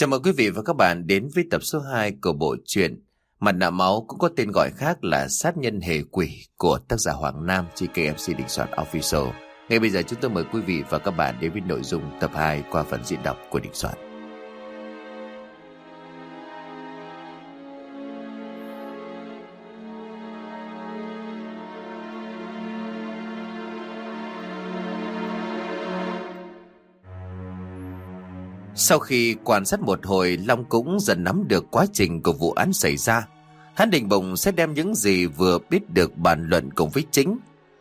Chào mừng quý vị và các bạn đến với tập số 2 của bộ truyện Mặt nạ máu cũng có tên gọi khác là Sát nhân hề quỷ của tác giả Hoàng Nam trên kênh MC Định Soạn Official. Ngay bây giờ chúng tôi mời quý vị và các bạn đến với nội dung tập 2 qua phần diễn đọc của Định Soạn. Sau khi quan sát một hồi, Long cũng dần nắm được quá trình của vụ án xảy ra. Hắn định bụng sẽ đem những gì vừa biết được bàn luận cùng với chính.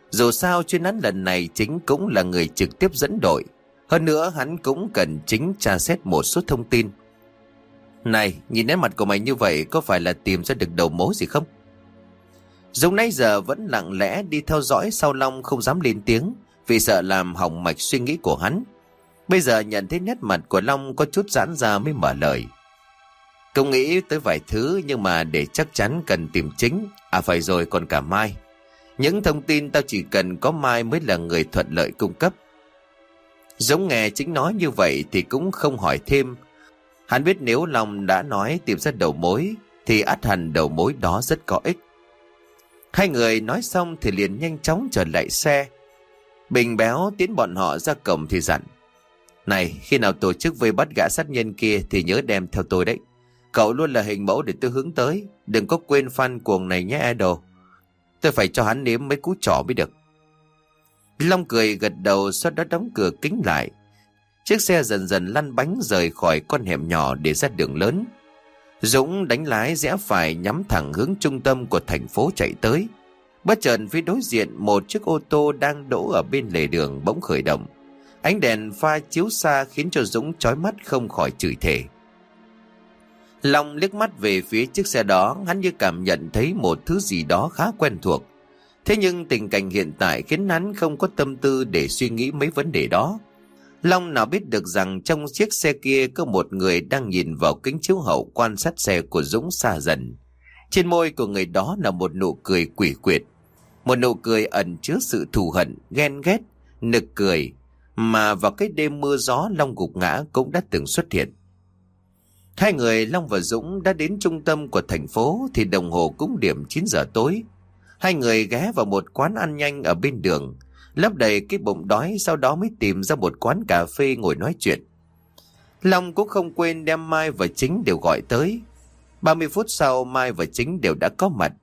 Dù sao chuyên án lần này chính cũng là người trực tiếp dẫn đội. Hơn nữa hắn cũng cần chính tra xét một số thông tin. Này, nhìn nét mặt của mày như vậy có phải là tìm ra được đầu mối gì không? Dũng nãy giờ vẫn lặng lẽ đi theo dõi sau Long không dám lên tiếng vì sợ làm hỏng mạch suy nghĩ của hắn. Bây giờ nhận thấy nét mặt của Long có chút giãn ra mới mở lời. Cậu nghĩ tới vài thứ nhưng mà để chắc chắn cần tìm chính. À phải rồi, còn cả Mai. Những thông tin tao chỉ cần có Mai mới là người thuận lợi cung cấp. Giống nghe chính nói như vậy thì cũng không hỏi thêm. Hắn biết nếu Long đã nói tìm ra đầu mối, thì át hẳn đầu mối đó rất có ích. Hai người nói xong thì liền nhanh chóng trở lại xe. Bình béo tiến bọn họ ra cổng thì dặn. Này, khi nào tổ chức vây bắt gã sát nhân kia thì nhớ đem theo tôi đấy. Cậu luôn là hình mẫu để tôi hướng tới. Đừng có quên fan cuồng này nhé idol. Tôi phải cho hắn nếm mấy cú trỏ mới được. Long cười gật đầu sau đó đóng cửa kính lại. Chiếc xe dần dần lăn bánh rời khỏi con hẻm nhỏ để ra đường lớn. Dũng đánh lái rẽ phải nhắm thẳng hướng trung tâm của thành phố chạy tới. Bất chợt phía đối diện một chiếc ô tô đang đỗ ở bên lề đường bỗng khởi động. Ánh đèn pha chiếu xa khiến cho Dũng chói mắt không khỏi chửi thề. Long liếc mắt về phía chiếc xe đó, hắn như cảm nhận thấy một thứ gì đó khá quen thuộc. Thế nhưng tình cảnh hiện tại khiến hắn không có tâm tư để suy nghĩ mấy vấn đề đó. Long nào biết được rằng trong chiếc xe kia có một người đang nhìn vào kính chiếu hậu quan sát xe của Dũng xa dần. Trên môi của người đó là một nụ cười quỷ quyệt. Một nụ cười ẩn chứa sự thù hận, ghen ghét, nực cười, mà vào cái đêm mưa gió Long gục ngã cũng đã từng xuất hiện. Hai người Long và Dũng đã đến trung tâm của thành phố thì đồng hồ cũng điểm 9 giờ tối. Hai người ghé vào một quán ăn nhanh ở bên đường, lấp đầy cái bụng đói sau đó mới tìm ra một quán cà phê ngồi nói chuyện. Long cũng không quên đem Mai và Chính đều gọi tới. 30 phút sau Mai và Chính đều đã có mặt.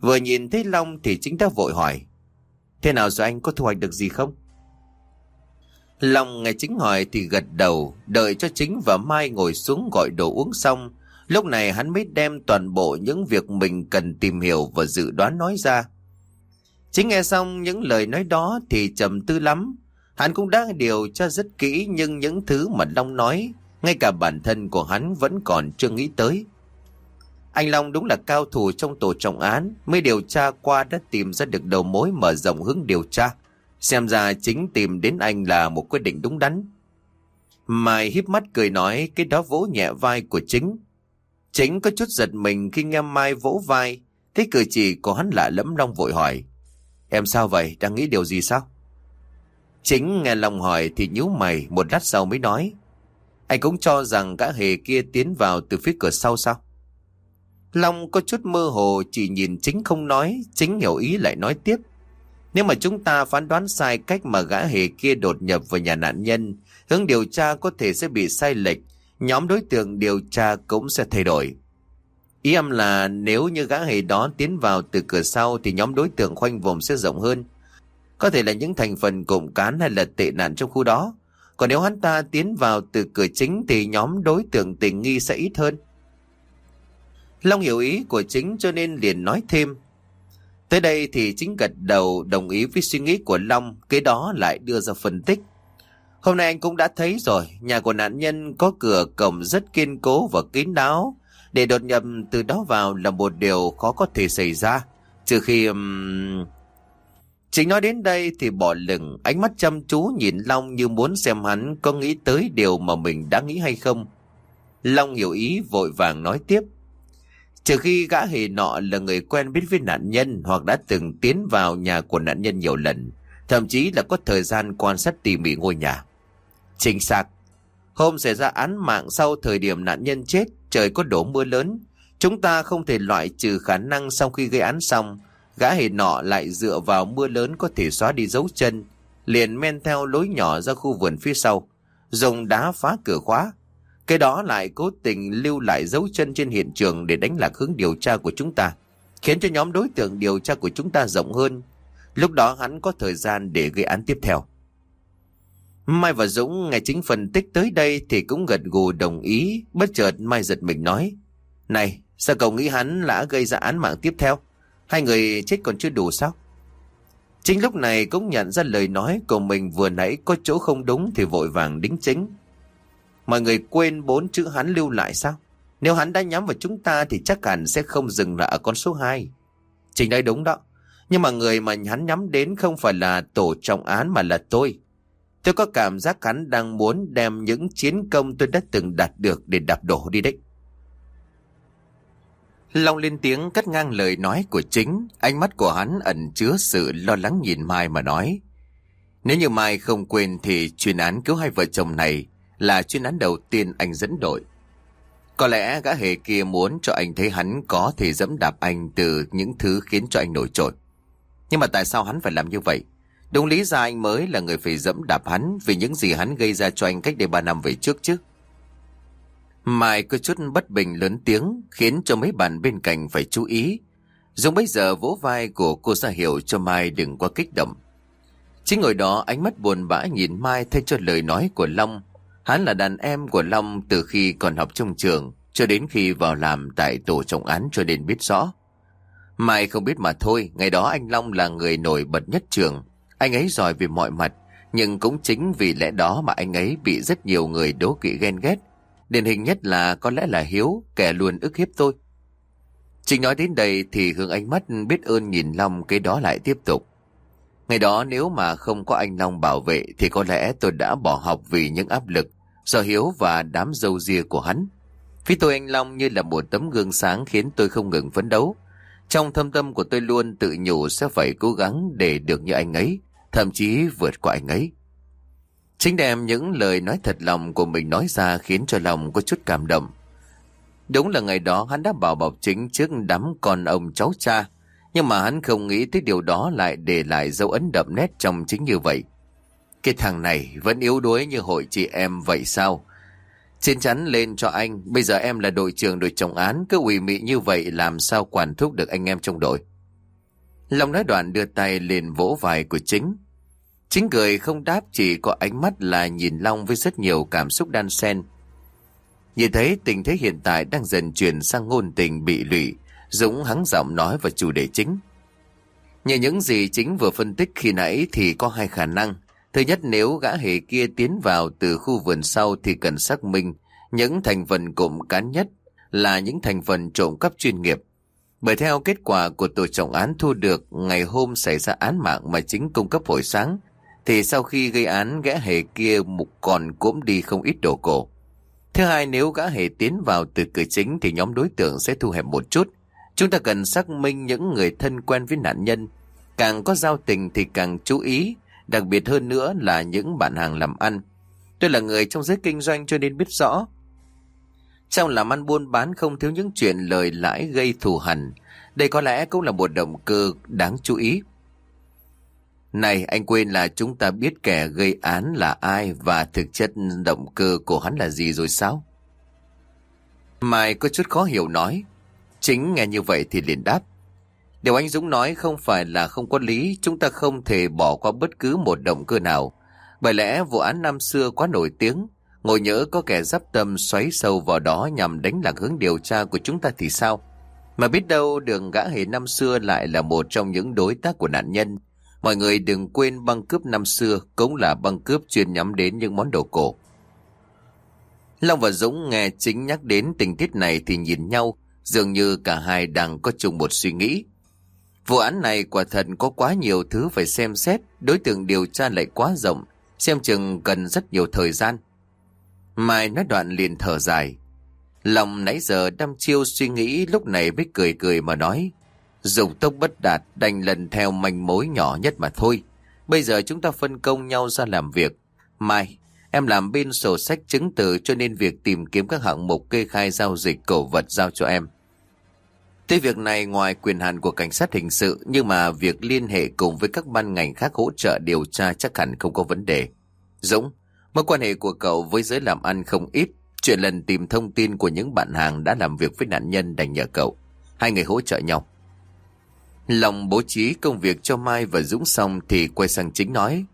Vừa nhìn thấy Long thì Chính đã vội hỏi. Thế nào rồi anh có thu hoạch được gì không? Long nghe chính hỏi thì gật đầu, đợi cho chính và Mai ngồi xuống gọi đồ uống xong. Lúc này hắn mới đem toàn bộ những việc mình cần tìm hiểu và dự đoán nói ra. Chính nghe xong những lời nói đó thì trầm tư lắm. Hắn cũng đã điều tra rất kỹ nhưng những thứ mà Long nói, ngay cả bản thân của hắn vẫn còn chưa nghĩ tới. Anh Long đúng là cao thủ trong tổ trọng án, mới điều tra qua đã tìm ra được đầu mối mở rộng hướng điều tra. Xem ra chính tìm đến anh là một quyết định đúng đắn. Mai híp mắt cười nói cái đó vỗ nhẹ vai của chính. Chính có chút giật mình khi nghe Mai vỗ vai. Thế cử chỉ của hắn lạ lẫm Long vội hỏi. Em sao vậy? Đang nghĩ điều gì sao? Chính nghe Long hỏi thì nhíu mày một lát sau mới nói. Anh cũng cho rằng gã hề kia tiến vào từ phía cửa sau sao? Long có chút mơ hồ chỉ nhìn chính không nói, chính hiểu ý lại nói tiếp. Nếu mà chúng ta phán đoán sai cách mà gã hề kia đột nhập vào nhà nạn nhân, hướng điều tra có thể sẽ bị sai lệch, nhóm đối tượng điều tra cũng sẽ thay đổi. Ý em là nếu như gã hề đó tiến vào từ cửa sau thì nhóm đối tượng khoanh vùng sẽ rộng hơn. Có thể là những thành phần cộng cán hay là tệ nạn trong khu đó. Còn nếu hắn ta tiến vào từ cửa chính thì nhóm đối tượng tình nghi sẽ ít hơn. Long hiểu ý của chính cho nên liền nói thêm. Tới đây thì chính gật đầu đồng ý với suy nghĩ của Long, cái đó lại đưa ra phân tích. Hôm nay anh cũng đã thấy rồi, nhà của nạn nhân có cửa cổng rất kiên cố và kín đáo. Để đột nhập từ đó vào là một điều khó có thể xảy ra, trừ khi... Um... Chính nói đến đây thì bỏ lửng, ánh mắt chăm chú nhìn Long như muốn xem hắn có nghĩ tới điều mà mình đã nghĩ hay không. Long hiểu ý vội vàng nói tiếp. Trừ khi gã hề nọ là người quen biết với nạn nhân hoặc đã từng tiến vào nhà của nạn nhân nhiều lần, thậm chí là có thời gian quan sát tỉ mỉ ngôi nhà. Chính xác. Hôm xảy ra án mạng sau thời điểm nạn nhân chết, trời có đổ mưa lớn. Chúng ta không thể loại trừ khả năng sau khi gây án xong, gã hề nọ lại dựa vào mưa lớn có thể xóa đi dấu chân, liền men theo lối nhỏ ra khu vườn phía sau, dùng đá phá cửa khóa. Cái đó lại cố tình lưu lại dấu chân trên hiện trường để đánh lạc hướng điều tra của chúng ta, khiến cho nhóm đối tượng điều tra của chúng ta rộng hơn. Lúc đó hắn có thời gian để gây án tiếp theo. Mai và Dũng nghe chính phân tích tới đây thì cũng gật gù đồng ý, bất chợt Mai giật mình nói. Này, sao cậu nghĩ hắn đã gây ra án mạng tiếp theo? Hai người chết còn chưa đủ sao? Chính lúc này cũng nhận ra lời nói của mình vừa nãy có chỗ không đúng thì vội vàng đính chính. Mọi người quên bốn chữ hắn lưu lại sao? Nếu hắn đã nhắm vào chúng ta thì chắc hẳn sẽ không dừng lại ở con số 2. Chính đây đúng đó. Nhưng mà người mà hắn nhắm đến không phải là tổ trọng án mà là tôi. Tôi có cảm giác hắn đang muốn đem những chiến công tôi đã từng đạt được để đạp đổ đi đấy. Long lên tiếng cắt ngang lời nói của chính, ánh mắt của hắn ẩn chứa sự lo lắng nhìn Mai mà nói. Nếu như Mai không quên thì chuyên án cứu hai vợ chồng này là chuyên án đầu tiên anh dẫn đội. Có lẽ gã hề kia muốn cho anh thấy hắn có thể dẫm đạp anh từ những thứ khiến cho anh nổi trội. Nhưng mà tại sao hắn phải làm như vậy? Đúng lý ra anh mới là người phải dẫm đạp hắn vì những gì hắn gây ra cho anh cách đây 3 năm về trước chứ. Mai có chút bất bình lớn tiếng khiến cho mấy bạn bên cạnh phải chú ý. Dùng bây giờ vỗ vai của cô ra hiệu cho Mai đừng quá kích động. Chính ngồi đó ánh mắt buồn bã nhìn Mai thay cho lời nói của Long. Hắn là đàn em của Long từ khi còn học trong trường cho đến khi vào làm tại tổ trọng án cho nên biết rõ. Mai không biết mà thôi, ngày đó anh Long là người nổi bật nhất trường. Anh ấy giỏi về mọi mặt, nhưng cũng chính vì lẽ đó mà anh ấy bị rất nhiều người đố kỵ ghen ghét. Điển hình nhất là có lẽ là Hiếu, kẻ luôn ức hiếp tôi. Chính nói đến đây thì hướng ánh mắt biết ơn nhìn Long cái đó lại tiếp tục. Ngày đó nếu mà không có anh Long bảo vệ thì có lẽ tôi đã bỏ học vì những áp lực do Hiếu và đám dâu ria của hắn. Phía tôi anh Long như là một tấm gương sáng khiến tôi không ngừng phấn đấu. Trong thâm tâm của tôi luôn tự nhủ sẽ phải cố gắng để được như anh ấy, thậm chí vượt qua anh ấy. Chính đem những lời nói thật lòng của mình nói ra khiến cho lòng có chút cảm động. Đúng là ngày đó hắn đã bảo bọc chính trước đám con ông cháu cha, nhưng mà hắn không nghĩ tới điều đó lại để lại dấu ấn đậm nét trong chính như vậy. Cái thằng này vẫn yếu đuối như hội chị em vậy sao? Xin chắn lên cho anh, bây giờ em là đội trưởng đội trọng án, cứ ủy mị như vậy làm sao quản thúc được anh em trong đội. Long nói đoạn đưa tay lên vỗ vai của chính. Chính cười không đáp chỉ có ánh mắt là nhìn Long với rất nhiều cảm xúc đan xen. Nhìn thấy tình thế hiện tại đang dần chuyển sang ngôn tình bị lụy, Dũng hắng giọng nói vào chủ đề chính. Như những gì chính vừa phân tích khi nãy thì có hai khả năng. Thứ nhất nếu gã hề kia tiến vào từ khu vườn sau thì cần xác minh những thành phần cụm cán nhất là những thành phần trộm cắp chuyên nghiệp. Bởi theo kết quả của tổ trọng án thu được ngày hôm xảy ra án mạng mà chính cung cấp hồi sáng, thì sau khi gây án gã hề kia mục còn cũng đi không ít đồ cổ. Thứ hai nếu gã hề tiến vào từ cửa chính thì nhóm đối tượng sẽ thu hẹp một chút. Chúng ta cần xác minh những người thân quen với nạn nhân. Càng có giao tình thì càng chú ý, đặc biệt hơn nữa là những bạn hàng làm ăn. Tôi là người trong giới kinh doanh cho nên biết rõ. Trong làm ăn buôn bán không thiếu những chuyện lời lãi gây thù hằn. Đây có lẽ cũng là một động cơ đáng chú ý. Này anh quên là chúng ta biết kẻ gây án là ai và thực chất động cơ của hắn là gì rồi sao? Mai có chút khó hiểu nói. Chính nghe như vậy thì liền đáp. Điều anh Dũng nói không phải là không có lý, chúng ta không thể bỏ qua bất cứ một động cơ nào. Bởi lẽ vụ án năm xưa quá nổi tiếng, ngồi nhớ có kẻ giáp tâm xoáy sâu vào đó nhằm đánh lạc hướng điều tra của chúng ta thì sao? Mà biết đâu đường gã hề năm xưa lại là một trong những đối tác của nạn nhân. Mọi người đừng quên băng cướp năm xưa cũng là băng cướp chuyên nhắm đến những món đồ cổ. Long và Dũng nghe chính nhắc đến tình tiết này thì nhìn nhau, dường như cả hai đang có chung một suy nghĩ. Vụ án này quả thật có quá nhiều thứ phải xem xét, đối tượng điều tra lại quá rộng, xem chừng cần rất nhiều thời gian. Mai nói đoạn liền thở dài. Lòng nãy giờ đăm chiêu suy nghĩ lúc này mới cười cười mà nói. Dùng tốc bất đạt đành lần theo manh mối nhỏ nhất mà thôi. Bây giờ chúng ta phân công nhau ra làm việc. Mai, Em làm bên sổ sách chứng từ cho nên việc tìm kiếm các hạng mục kê khai giao dịch cổ vật giao cho em. Tuy việc này ngoài quyền hạn của cảnh sát hình sự nhưng mà việc liên hệ cùng với các ban ngành khác hỗ trợ điều tra chắc hẳn không có vấn đề. Dũng, mối quan hệ của cậu với giới làm ăn không ít. Chuyện lần tìm thông tin của những bạn hàng đã làm việc với nạn nhân đành nhờ cậu. Hai người hỗ trợ nhau. Lòng bố trí công việc cho Mai và Dũng xong thì quay sang chính nói.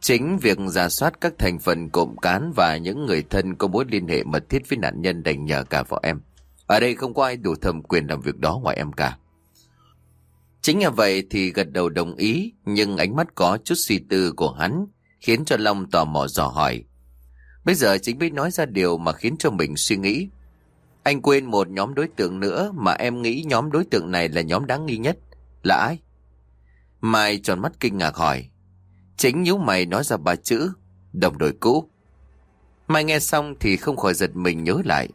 Chính việc giả soát các thành phần cộng cán và những người thân có mối liên hệ mật thiết với nạn nhân đành nhờ cả vào em. Ở đây không có ai đủ thẩm quyền làm việc đó ngoài em cả. Chính như vậy thì gật đầu đồng ý, nhưng ánh mắt có chút suy tư của hắn, khiến cho Long tò mò dò hỏi. Bây giờ chính biết nói ra điều mà khiến cho mình suy nghĩ. Anh quên một nhóm đối tượng nữa mà em nghĩ nhóm đối tượng này là nhóm đáng nghi nhất. Là ai? Mai tròn mắt kinh ngạc hỏi. Chính nhíu mày nói ra ba chữ, đồng đội cũ. Mai nghe xong thì không khỏi giật mình nhớ lại.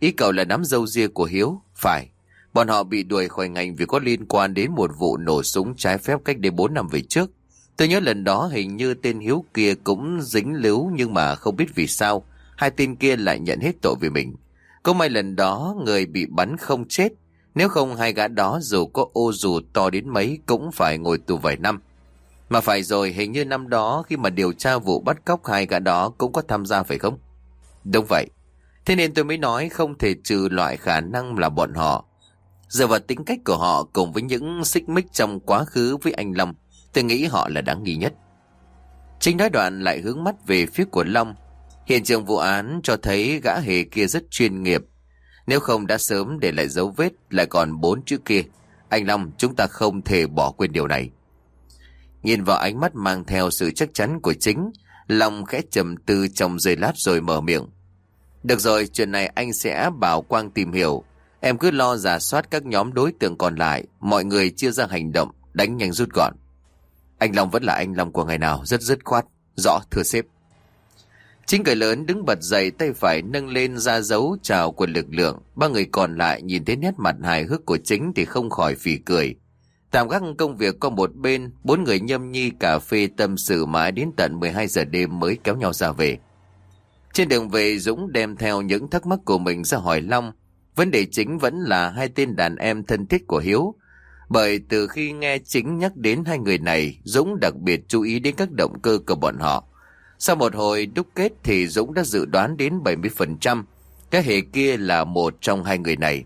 Ý cậu là nắm dâu ria của Hiếu? Phải. Bọn họ bị đuổi khỏi ngành vì có liên quan đến một vụ nổ súng trái phép cách đây 4 năm về trước. Tôi nhớ lần đó hình như tên Hiếu kia cũng dính líu nhưng mà không biết vì sao. Hai tên kia lại nhận hết tội vì mình. Có may lần đó người bị bắn không chết. Nếu không hai gã đó dù có ô dù to đến mấy cũng phải ngồi tù vài năm. Mà phải rồi hình như năm đó khi mà điều tra vụ bắt cóc hai gã đó cũng có tham gia phải không? Đúng vậy. Thế nên tôi mới nói không thể trừ loại khả năng là bọn họ. Giờ vào tính cách của họ cùng với những xích mích trong quá khứ với anh Long, tôi nghĩ họ là đáng nghi nhất. Chính nói đoạn lại hướng mắt về phía của Long. Hiện trường vụ án cho thấy gã hề kia rất chuyên nghiệp. Nếu không đã sớm để lại dấu vết lại còn bốn chữ kia. Anh Long, chúng ta không thể bỏ quên điều này. Nhìn vào ánh mắt mang theo sự chắc chắn của chính, Long khẽ trầm tư trong giây lát rồi mở miệng. Được rồi, chuyện này anh sẽ bảo Quang tìm hiểu. Em cứ lo giả soát các nhóm đối tượng còn lại, mọi người chia ra hành động, đánh nhanh rút gọn. Anh Long vẫn là anh Long của ngày nào, rất dứt khoát. Rõ, thưa sếp. Chính cười lớn đứng bật dậy tay phải nâng lên ra dấu chào của lực lượng. Ba người còn lại nhìn thấy nét mặt hài hước của chính thì không khỏi phì cười. Tạm gác công việc qua một bên, bốn người nhâm nhi cà phê tâm sự mãi đến tận 12 giờ đêm mới kéo nhau ra về. Trên đường về Dũng đem theo những thắc mắc của mình ra hỏi Long. Vấn đề chính vẫn là hai tên đàn em thân thiết của Hiếu. Bởi từ khi nghe chính nhắc đến hai người này, Dũng đặc biệt chú ý đến các động cơ của bọn họ. Sau một hồi đúc kết thì Dũng đã dự đoán đến 70%. Cái hệ kia là một trong hai người này.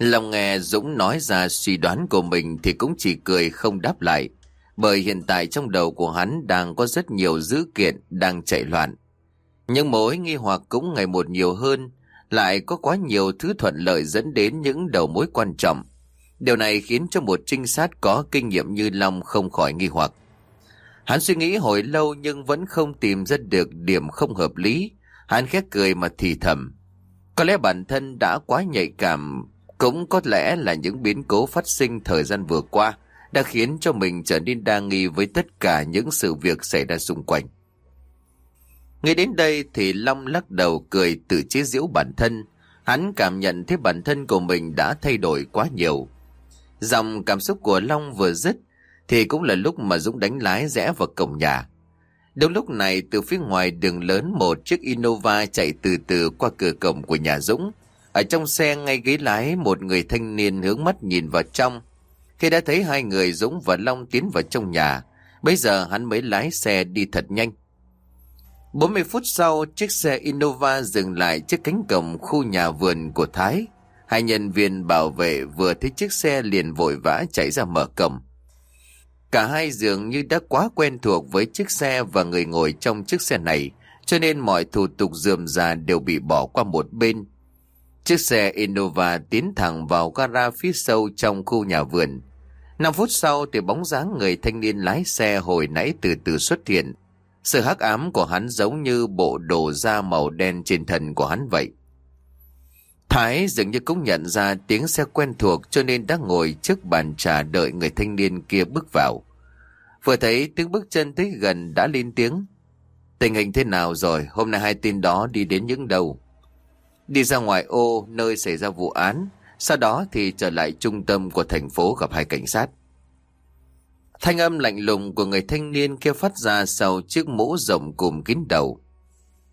Lòng nghe Dũng nói ra suy đoán của mình thì cũng chỉ cười không đáp lại. Bởi hiện tại trong đầu của hắn đang có rất nhiều dữ kiện đang chạy loạn. Nhưng mối nghi hoặc cũng ngày một nhiều hơn, lại có quá nhiều thứ thuận lợi dẫn đến những đầu mối quan trọng. Điều này khiến cho một trinh sát có kinh nghiệm như Long không khỏi nghi hoặc. Hắn suy nghĩ hồi lâu nhưng vẫn không tìm ra được điểm không hợp lý. Hắn khét cười mà thì thầm. Có lẽ bản thân đã quá nhạy cảm, cũng có lẽ là những biến cố phát sinh thời gian vừa qua đã khiến cho mình trở nên đa nghi với tất cả những sự việc xảy ra xung quanh. nghe đến đây thì Long lắc đầu cười tự chế giễu bản thân. Hắn cảm nhận thấy bản thân của mình đã thay đổi quá nhiều. Dòng cảm xúc của Long vừa dứt thì cũng là lúc mà Dũng đánh lái rẽ vào cổng nhà. Đúng lúc này, từ phía ngoài đường lớn, một chiếc Innova chạy từ từ qua cửa cổng của nhà Dũng. Ở trong xe ngay ghế lái một người thanh niên hướng mắt nhìn vào trong. Khi đã thấy hai người Dũng và Long tiến vào trong nhà, bây giờ hắn mới lái xe đi thật nhanh. 40 phút sau, chiếc xe Innova dừng lại trước cánh cổng khu nhà vườn của Thái. Hai nhân viên bảo vệ vừa thấy chiếc xe liền vội vã chạy ra mở cổng. Cả hai dường như đã quá quen thuộc với chiếc xe và người ngồi trong chiếc xe này, cho nên mọi thủ tục dườm già đều bị bỏ qua một bên. Chiếc xe Innova tiến thẳng vào gara phía sâu trong khu nhà vườn. 5 phút sau thì bóng dáng người thanh niên lái xe hồi nãy từ từ xuất hiện. Sự hắc ám của hắn giống như bộ đồ da màu đen trên thân của hắn vậy. Thái dường như cũng nhận ra tiếng xe quen thuộc cho nên đã ngồi trước bàn trà đợi người thanh niên kia bước vào. Vừa thấy tiếng bước chân tới gần đã lên tiếng. Tình hình thế nào rồi? Hôm nay hai tin đó đi đến những đâu? Đi ra ngoài ô nơi xảy ra vụ án. Sau đó thì trở lại trung tâm của thành phố gặp hai cảnh sát. Thanh âm lạnh lùng của người thanh niên kia phát ra sau chiếc mũ rộng cùm kín đầu.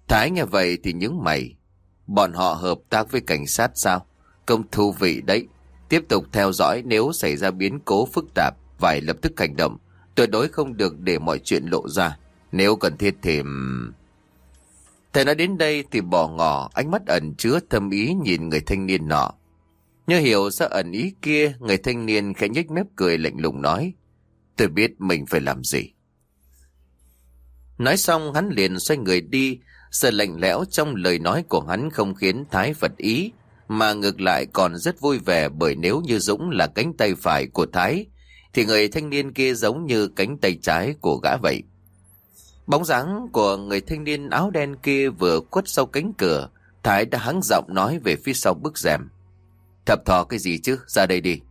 Thái nghe vậy thì những mày. Bọn họ hợp tác với cảnh sát sao? Công thú vị đấy. Tiếp tục theo dõi nếu xảy ra biến cố phức tạp, phải lập tức hành động. Tuyệt đối không được để mọi chuyện lộ ra. Nếu cần thiết thì... Thầy nói đến đây thì bỏ ngỏ, ánh mắt ẩn chứa thâm ý nhìn người thanh niên nọ. Như hiểu ra ẩn ý kia, người thanh niên khẽ nhếch mép cười lạnh lùng nói. Tôi biết mình phải làm gì. Nói xong hắn liền xoay người đi, sự lạnh lẽo trong lời nói của hắn không khiến Thái Phật ý, mà ngược lại còn rất vui vẻ bởi nếu như Dũng là cánh tay phải của Thái, thì người thanh niên kia giống như cánh tay trái của gã vậy. Bóng dáng của người thanh niên áo đen kia vừa quất sau cánh cửa, Thái đã hắng giọng nói về phía sau bức rèm. Thập thò cái gì chứ, ra đây đi.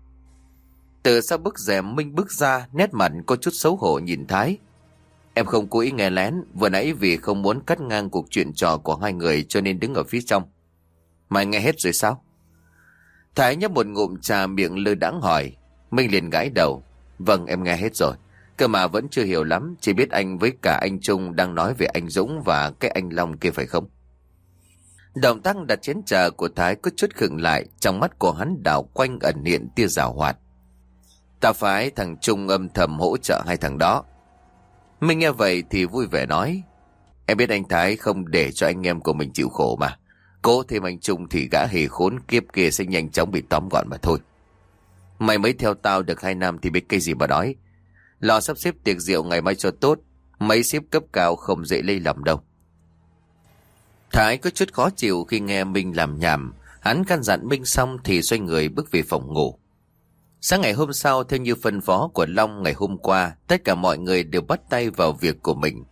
Từ sau bức rèm Minh bước ra, nét mặt có chút xấu hổ nhìn Thái. Em không cố ý nghe lén, vừa nãy vì không muốn cắt ngang cuộc chuyện trò của hai người cho nên đứng ở phía trong. Mày nghe hết rồi sao? Thái nhấp một ngụm trà miệng lơ đãng hỏi. Minh liền gãi đầu. Vâng em nghe hết rồi. Cơ mà vẫn chưa hiểu lắm, chỉ biết anh với cả anh Trung đang nói về anh Dũng và cái anh Long kia phải không? Động tác đặt chén trà của Thái có chút khựng lại, trong mắt của hắn đảo quanh ẩn hiện tia rào hoạt. Ta phái thằng Trung âm thầm hỗ trợ hai thằng đó. Minh nghe vậy thì vui vẻ nói, em biết anh Thái không để cho anh em của mình chịu khổ mà. Cố thêm anh Trung thì gã hề khốn kiếp kia sẽ nhanh chóng bị tóm gọn mà thôi. Mày mới theo tao được hai năm thì biết cái gì mà nói. Lo sắp xếp tiệc rượu ngày mai cho tốt, mấy xếp cấp cao không dễ lây lầm đâu. Thái có chút khó chịu khi nghe Minh làm nhảm, hắn căn dặn Minh xong thì xoay người bước về phòng ngủ. Sáng ngày hôm sau, theo như phân phó của Long ngày hôm qua, tất cả mọi người đều bắt tay vào việc của mình.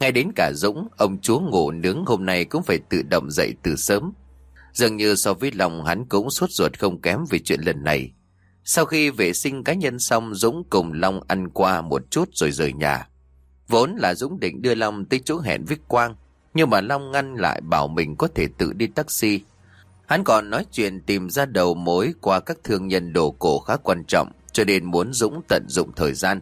Ngay đến cả Dũng, ông chúa ngủ nướng hôm nay cũng phải tự động dậy từ sớm. Dường như so với Long hắn cũng suốt ruột không kém về chuyện lần này. Sau khi vệ sinh cá nhân xong, Dũng cùng Long ăn qua một chút rồi rời nhà. Vốn là Dũng định đưa Long tới chỗ hẹn với Quang, nhưng mà Long ngăn lại bảo mình có thể tự đi taxi. Hắn còn nói chuyện tìm ra đầu mối qua các thương nhân đồ cổ khá quan trọng, cho nên muốn Dũng tận dụng thời gian.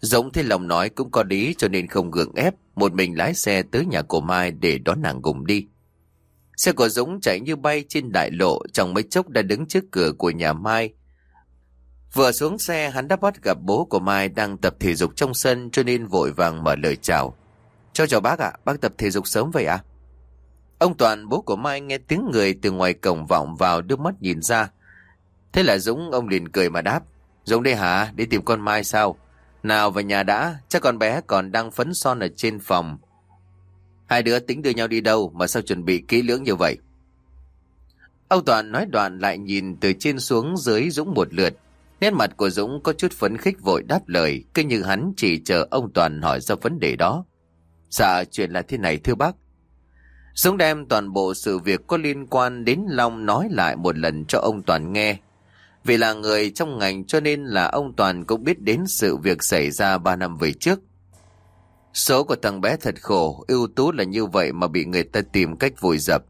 Dũng thấy lòng nói cũng có lý cho nên không gượng ép, một mình lái xe tới nhà của Mai để đón nàng cùng đi. Xe của Dũng chạy như bay trên đại lộ, trong mấy chốc đã đứng trước cửa của nhà Mai. Vừa xuống xe, hắn đã bắt gặp bố của Mai đang tập thể dục trong sân cho nên vội vàng mở lời chào. Cho chào bác ạ, bác tập thể dục sớm vậy à? Ông Toàn, bố của Mai nghe tiếng người từ ngoài cổng vọng vào đưa mắt nhìn ra. Thế là Dũng, ông liền cười mà đáp. Dũng đây hả? Đi tìm con Mai sao? Nào vào nhà đã, chắc con bé còn đang phấn son ở trên phòng. Hai đứa tính đưa nhau đi đâu mà sao chuẩn bị kỹ lưỡng như vậy? Âu Toàn nói đoạn lại nhìn từ trên xuống dưới Dũng một lượt. Nét mặt của Dũng có chút phấn khích vội đáp lời, cứ như hắn chỉ chờ ông Toàn hỏi ra vấn đề đó. Dạ, chuyện là thế này thưa bác. Dũng đem toàn bộ sự việc có liên quan đến Long nói lại một lần cho ông Toàn nghe. Vì là người trong ngành cho nên là ông Toàn cũng biết đến sự việc xảy ra 3 năm về trước. Số của thằng bé thật khổ, ưu tú là như vậy mà bị người ta tìm cách vùi dập.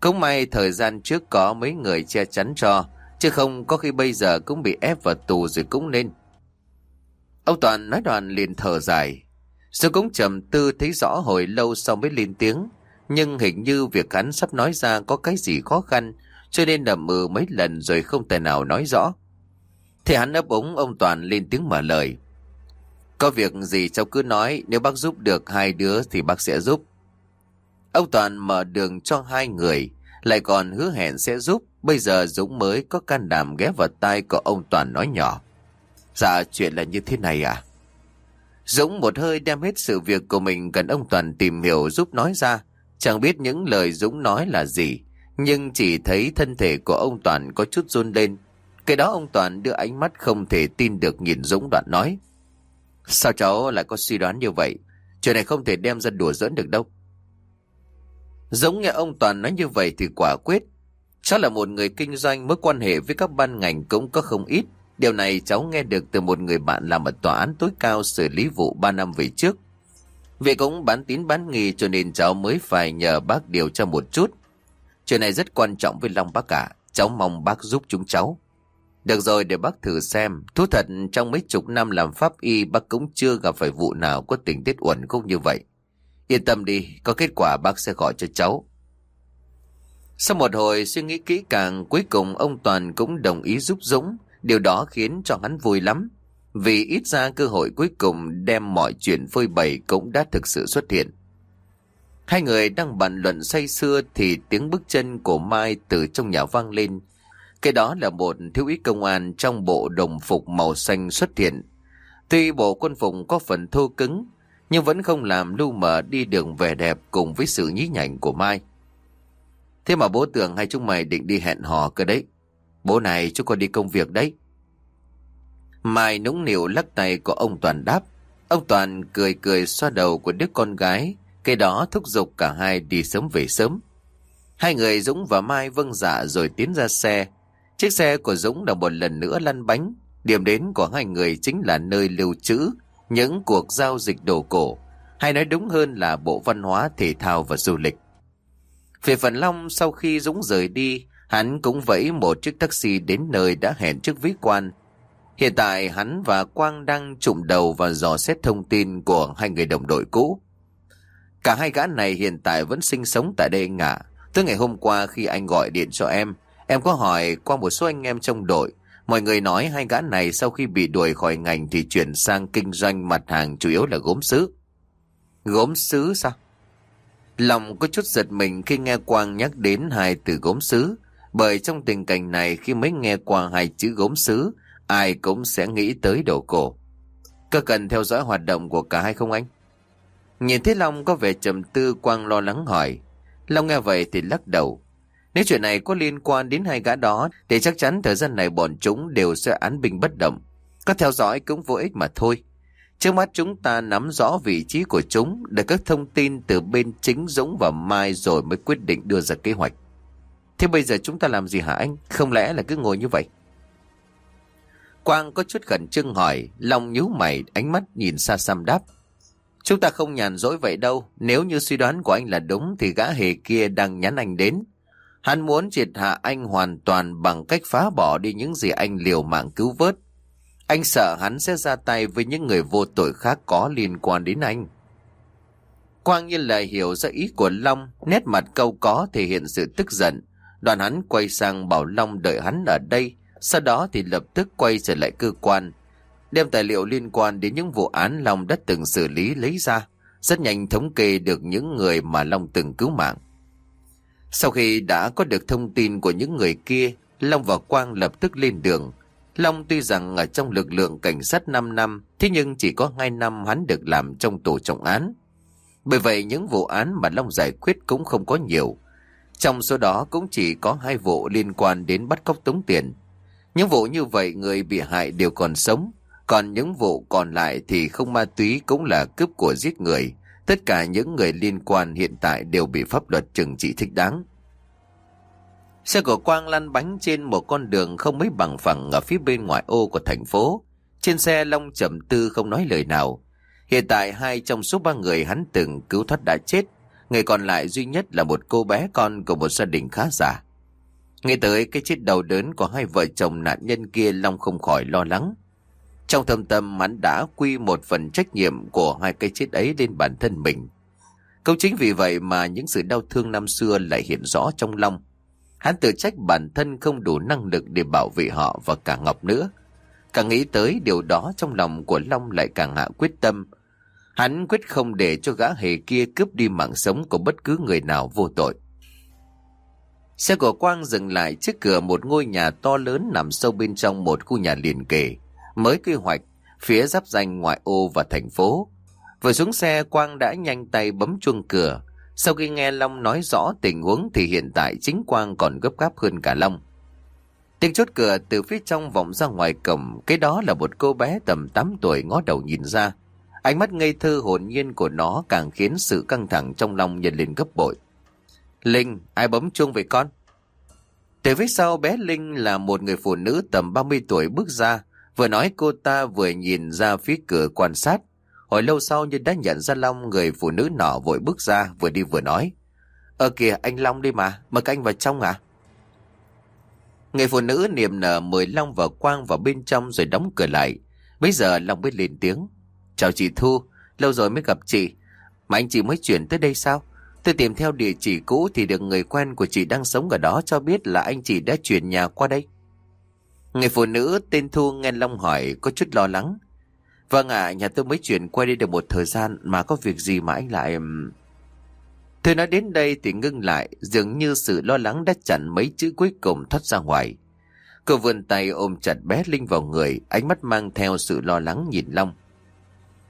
Cũng may thời gian trước có mấy người che chắn cho, chứ không có khi bây giờ cũng bị ép vào tù rồi cũng nên. Ông Toàn nói đoàn liền thở dài. Số cũng trầm tư thấy rõ hồi lâu sau mới lên tiếng. Nhưng hình như việc hắn sắp nói ra có cái gì khó khăn, cho nên đầm mừ mấy lần rồi không thể nào nói rõ. Thì hắn ấp ống ông Toàn lên tiếng mở lời. Có việc gì cháu cứ nói, nếu bác giúp được hai đứa thì bác sẽ giúp. Ông Toàn mở đường cho hai người, lại còn hứa hẹn sẽ giúp. Bây giờ Dũng mới có can đảm ghé vào tai của ông Toàn nói nhỏ. Dạ chuyện là như thế này à? Dũng một hơi đem hết sự việc của mình cần ông Toàn tìm hiểu giúp nói ra. Chẳng biết những lời Dũng nói là gì, nhưng chỉ thấy thân thể của ông Toàn có chút run lên. Cái đó ông Toàn đưa ánh mắt không thể tin được nhìn Dũng đoạn nói. Sao cháu lại có suy đoán như vậy? Chuyện này không thể đem ra đùa giỡn được đâu. Giống nghe ông Toàn nói như vậy thì quả quyết. Cháu là một người kinh doanh, mối quan hệ với các ban ngành cũng có không ít. Điều này cháu nghe được từ một người bạn làm ở tòa án tối cao xử lý vụ 3 năm về trước. Vì cũng bán tín bán nghi cho nên cháu mới phải nhờ bác điều tra một chút. Chuyện này rất quan trọng với Long bác cả. Cháu mong bác giúp chúng cháu. Được rồi để bác thử xem, thú thật trong mấy chục năm làm pháp y bác cũng chưa gặp phải vụ nào có tình tiết uẩn khúc như vậy. Yên tâm đi, có kết quả bác sẽ gọi cho cháu. Sau một hồi suy nghĩ kỹ càng, cuối cùng ông Toàn cũng đồng ý giúp Dũng. Điều đó khiến cho hắn vui lắm. Vì ít ra cơ hội cuối cùng đem mọi chuyện phơi bày cũng đã thực sự xuất hiện. Hai người đang bàn luận say xưa thì tiếng bước chân của Mai từ trong nhà vang lên. Cái đó là một thiếu úy công an trong bộ đồng phục màu xanh xuất hiện. Tuy bộ quân phục có phần thô cứng, nhưng vẫn không làm lưu mờ đi đường vẻ đẹp cùng với sự nhí nhảnh của Mai. Thế mà bố tưởng hai chúng mày định đi hẹn hò cơ đấy. Bố này chúng con đi công việc đấy. Mai nũng nịu lắc tay của ông Toàn đáp. Ông Toàn cười cười xoa đầu của đứa con gái. Cái đó thúc giục cả hai đi sớm về sớm. Hai người Dũng và Mai vâng dạ rồi tiến ra xe. Chiếc xe của Dũng đã một lần nữa lăn bánh. Điểm đến của hai người chính là nơi lưu trữ những cuộc giao dịch đồ cổ. Hay nói đúng hơn là Bộ Văn hóa, Thể thao và Du lịch. Về phần Long sau khi Dũng rời đi, hắn cũng vẫy một chiếc taxi đến nơi đã hẹn trước vĩ quan. Hiện tại hắn và Quang đang trụng đầu và dò xét thông tin của hai người đồng đội cũ. Cả hai gã này hiện tại vẫn sinh sống tại đây ngả. Tới ngày hôm qua khi anh gọi điện cho em, em có hỏi qua một số anh em trong đội. Mọi người nói hai gã này sau khi bị đuổi khỏi ngành thì chuyển sang kinh doanh mặt hàng chủ yếu là gốm sứ. Gốm sứ sao? Lòng có chút giật mình khi nghe Quang nhắc đến hai từ gốm sứ. Bởi trong tình cảnh này khi mới nghe qua hai chữ gốm sứ, ai cũng sẽ nghĩ tới đồ cổ. Có cần theo dõi hoạt động của cả hai không anh? Nhìn thấy Long có vẻ trầm tư Quang lo lắng hỏi. Long nghe vậy thì lắc đầu. Nếu chuyện này có liên quan đến hai gã đó thì chắc chắn thời gian này bọn chúng đều sẽ án binh bất động. Có theo dõi cũng vô ích mà thôi. Trước mắt chúng ta nắm rõ vị trí của chúng để các thông tin từ bên chính Dũng và Mai rồi mới quyết định đưa ra kế hoạch. Thế bây giờ chúng ta làm gì hả anh? Không lẽ là cứ ngồi như vậy? Quang có chút khẩn trương hỏi, Long nhíu mày, ánh mắt nhìn xa xăm đáp. Chúng ta không nhàn rỗi vậy đâu, nếu như suy đoán của anh là đúng thì gã hề kia đang nhắn anh đến. Hắn muốn triệt hạ anh hoàn toàn bằng cách phá bỏ đi những gì anh liều mạng cứu vớt. Anh sợ hắn sẽ ra tay với những người vô tội khác có liên quan đến anh. Quang như là hiểu ra ý của Long, nét mặt câu có thể hiện sự tức giận. Đoàn hắn quay sang bảo Long đợi hắn ở đây, sau đó thì lập tức quay trở lại cơ quan. Đem tài liệu liên quan đến những vụ án Long đã từng xử lý lấy ra, rất nhanh thống kê được những người mà Long từng cứu mạng. Sau khi đã có được thông tin của những người kia, Long và Quang lập tức lên đường. Long tuy rằng ở trong lực lượng cảnh sát 5 năm, thế nhưng chỉ có 2 năm hắn được làm trong tổ trọng án. Bởi vậy những vụ án mà Long giải quyết cũng không có nhiều. Trong số đó cũng chỉ có hai vụ liên quan đến bắt cóc tống tiền. Những vụ như vậy người bị hại đều còn sống, còn những vụ còn lại thì không ma túy cũng là cướp của giết người. Tất cả những người liên quan hiện tại đều bị pháp luật trừng trị thích đáng. Xe của Quang lăn bánh trên một con đường không mấy bằng phẳng ở phía bên ngoại ô của thành phố. Trên xe Long trầm tư không nói lời nào. Hiện tại hai trong số ba người hắn từng cứu thoát đã chết. Người còn lại duy nhất là một cô bé con của một gia đình khá giả. Nghe tới cái chết đau đớn của hai vợ chồng nạn nhân kia, Long không khỏi lo lắng. Trong thâm tâm hắn đã quy một phần trách nhiệm của hai cái chết ấy lên bản thân mình. Câu chính vì vậy mà những sự đau thương năm xưa lại hiện rõ trong lòng. Hắn tự trách bản thân không đủ năng lực để bảo vệ họ và cả Ngọc nữa. Càng nghĩ tới điều đó trong lòng của Long lại càng hạ quyết tâm. Hắn quyết không để cho gã hề kia cướp đi mạng sống của bất cứ người nào vô tội. Xe của Quang dừng lại trước cửa một ngôi nhà to lớn nằm sâu bên trong một khu nhà liền kề, mới quy hoạch, phía giáp danh ngoại ô và thành phố. Vừa xuống xe Quang đã nhanh tay bấm chuông cửa, sau khi nghe Long nói rõ tình huống thì hiện tại chính Quang còn gấp gáp hơn cả Long. Tiếng chốt cửa từ phía trong vọng ra ngoài cổng, cái đó là một cô bé tầm 8 tuổi ngó đầu nhìn ra. Ánh mắt ngây thơ hồn nhiên của nó càng khiến sự căng thẳng trong lòng nhân lên gấp bội. Linh, ai bấm chuông về con? Từ phía sau bé Linh là một người phụ nữ tầm 30 tuổi bước ra, vừa nói cô ta vừa nhìn ra phía cửa quan sát. Hồi lâu sau như đã nhận ra Long người phụ nữ nọ vội bước ra vừa đi vừa nói. Ờ kìa anh Long đi mà, mời các anh vào trong à? Người phụ nữ niềm nở mời Long và Quang vào bên trong rồi đóng cửa lại. Bây giờ Long mới lên tiếng. Chào chị Thu, lâu rồi mới gặp chị. Mà anh chị mới chuyển tới đây sao? Tôi tìm theo địa chỉ cũ thì được người quen của chị đang sống ở đó cho biết là anh chị đã chuyển nhà qua đây. Người phụ nữ tên Thu nghe Long hỏi có chút lo lắng. Vâng ạ, nhà tôi mới chuyển qua đây được một thời gian mà có việc gì mà anh lại... Thư nói đến đây thì ngưng lại, dường như sự lo lắng đã chặn mấy chữ cuối cùng thoát ra ngoài. Cô vươn tay ôm chặt bé Linh vào người, ánh mắt mang theo sự lo lắng nhìn Long.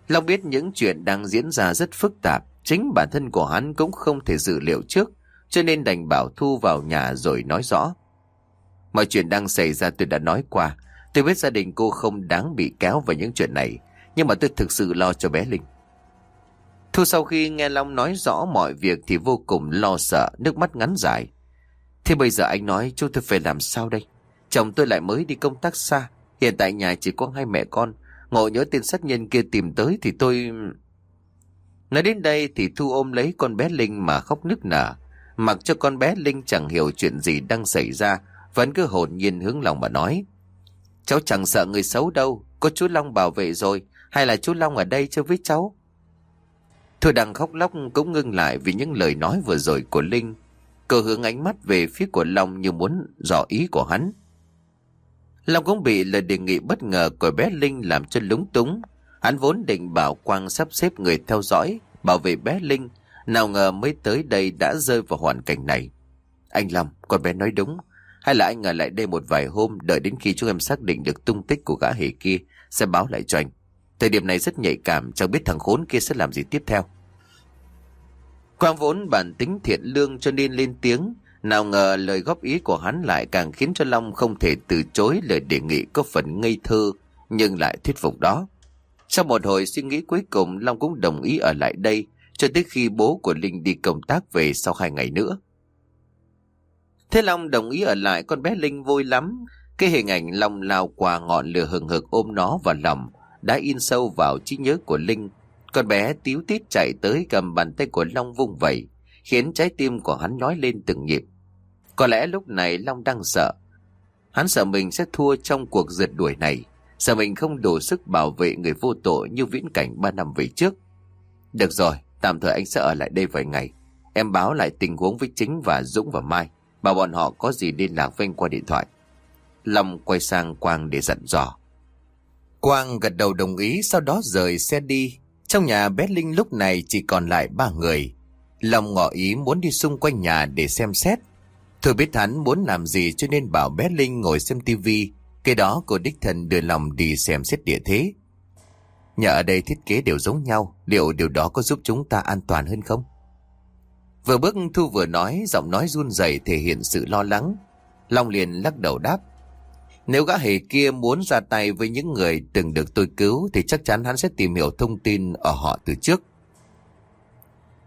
Long biết những chuyện đang diễn ra rất phức tạp, chính bản thân của hắn cũng không thể dự liệu trước, cho nên đành bảo Thu vào nhà rồi nói rõ. Mọi chuyện đang xảy ra tôi đã nói qua, tôi biết gia đình cô không đáng bị kéo vào những chuyện này, nhưng mà tôi thực sự lo cho bé Linh. Thu sau khi nghe Long nói rõ mọi việc thì vô cùng lo sợ, nước mắt ngắn dài. Thế bây giờ anh nói chúng tôi phải làm sao đây? Chồng tôi lại mới đi công tác xa, hiện tại nhà chỉ có hai mẹ con. Ngộ nhớ tên sát nhân kia tìm tới thì tôi... Nói đến đây thì Thu ôm lấy con bé Linh mà khóc nức nở. Mặc cho con bé Linh chẳng hiểu chuyện gì đang xảy ra, vẫn cứ hồn nhiên hướng lòng mà nói. Cháu chẳng sợ người xấu đâu, có chú Long bảo vệ rồi, hay là chú Long ở đây chơi với cháu? Thôi đằng khóc lóc cũng ngưng lại vì những lời nói vừa rồi của Linh. Cô hướng ánh mắt về phía của Long như muốn dò ý của hắn. Long cũng bị lời đề nghị bất ngờ của bé Linh làm cho lúng túng. Hắn vốn định bảo Quang sắp xếp người theo dõi, bảo vệ bé Linh. Nào ngờ mới tới đây đã rơi vào hoàn cảnh này. Anh Long, con bé nói đúng. Hay là anh ở lại đây một vài hôm đợi đến khi chúng em xác định được tung tích của gã hề kia sẽ báo lại cho anh. Thời điểm này rất nhạy cảm, chẳng biết thằng khốn kia sẽ làm gì tiếp theo. Quang vốn bản tính thiện lương cho nên lên tiếng, nào ngờ lời góp ý của hắn lại càng khiến cho Long không thể từ chối lời đề nghị có phần ngây thơ, nhưng lại thuyết phục đó. Sau một hồi suy nghĩ cuối cùng, Long cũng đồng ý ở lại đây, cho tới khi bố của Linh đi công tác về sau hai ngày nữa. Thế Long đồng ý ở lại con bé Linh vui lắm. Cái hình ảnh Long lao qua ngọn lửa hừng hực ôm nó vào lòng, đã in sâu vào trí nhớ của Linh. Con bé tiếu tít chạy tới cầm bàn tay của Long vung vẩy, khiến trái tim của hắn nói lên từng nhịp. Có lẽ lúc này Long đang sợ. Hắn sợ mình sẽ thua trong cuộc rượt đuổi này, sợ mình không đủ sức bảo vệ người vô tội như viễn cảnh ba năm về trước. Được rồi, tạm thời anh sẽ ở lại đây vài ngày. Em báo lại tình huống với Chính và Dũng và Mai, bảo bọn họ có gì liên lạc với anh qua điện thoại. Long quay sang Quang để dặn dò. Quang gật đầu đồng ý, sau đó rời xe đi. Trong nhà bé Linh lúc này chỉ còn lại ba người. Long ngỏ ý muốn đi xung quanh nhà để xem xét. Thôi biết hắn muốn làm gì cho nên bảo bé Linh ngồi xem tivi. Cái đó cô đích thần đưa lòng đi xem xét địa thế. Nhà ở đây thiết kế đều giống nhau. Liệu điều đó có giúp chúng ta an toàn hơn không? Vừa bước Thu vừa nói, giọng nói run rẩy thể hiện sự lo lắng. Long liền lắc đầu đáp. Nếu gã hề kia muốn ra tay với những người từng được tôi cứu thì chắc chắn hắn sẽ tìm hiểu thông tin ở họ từ trước.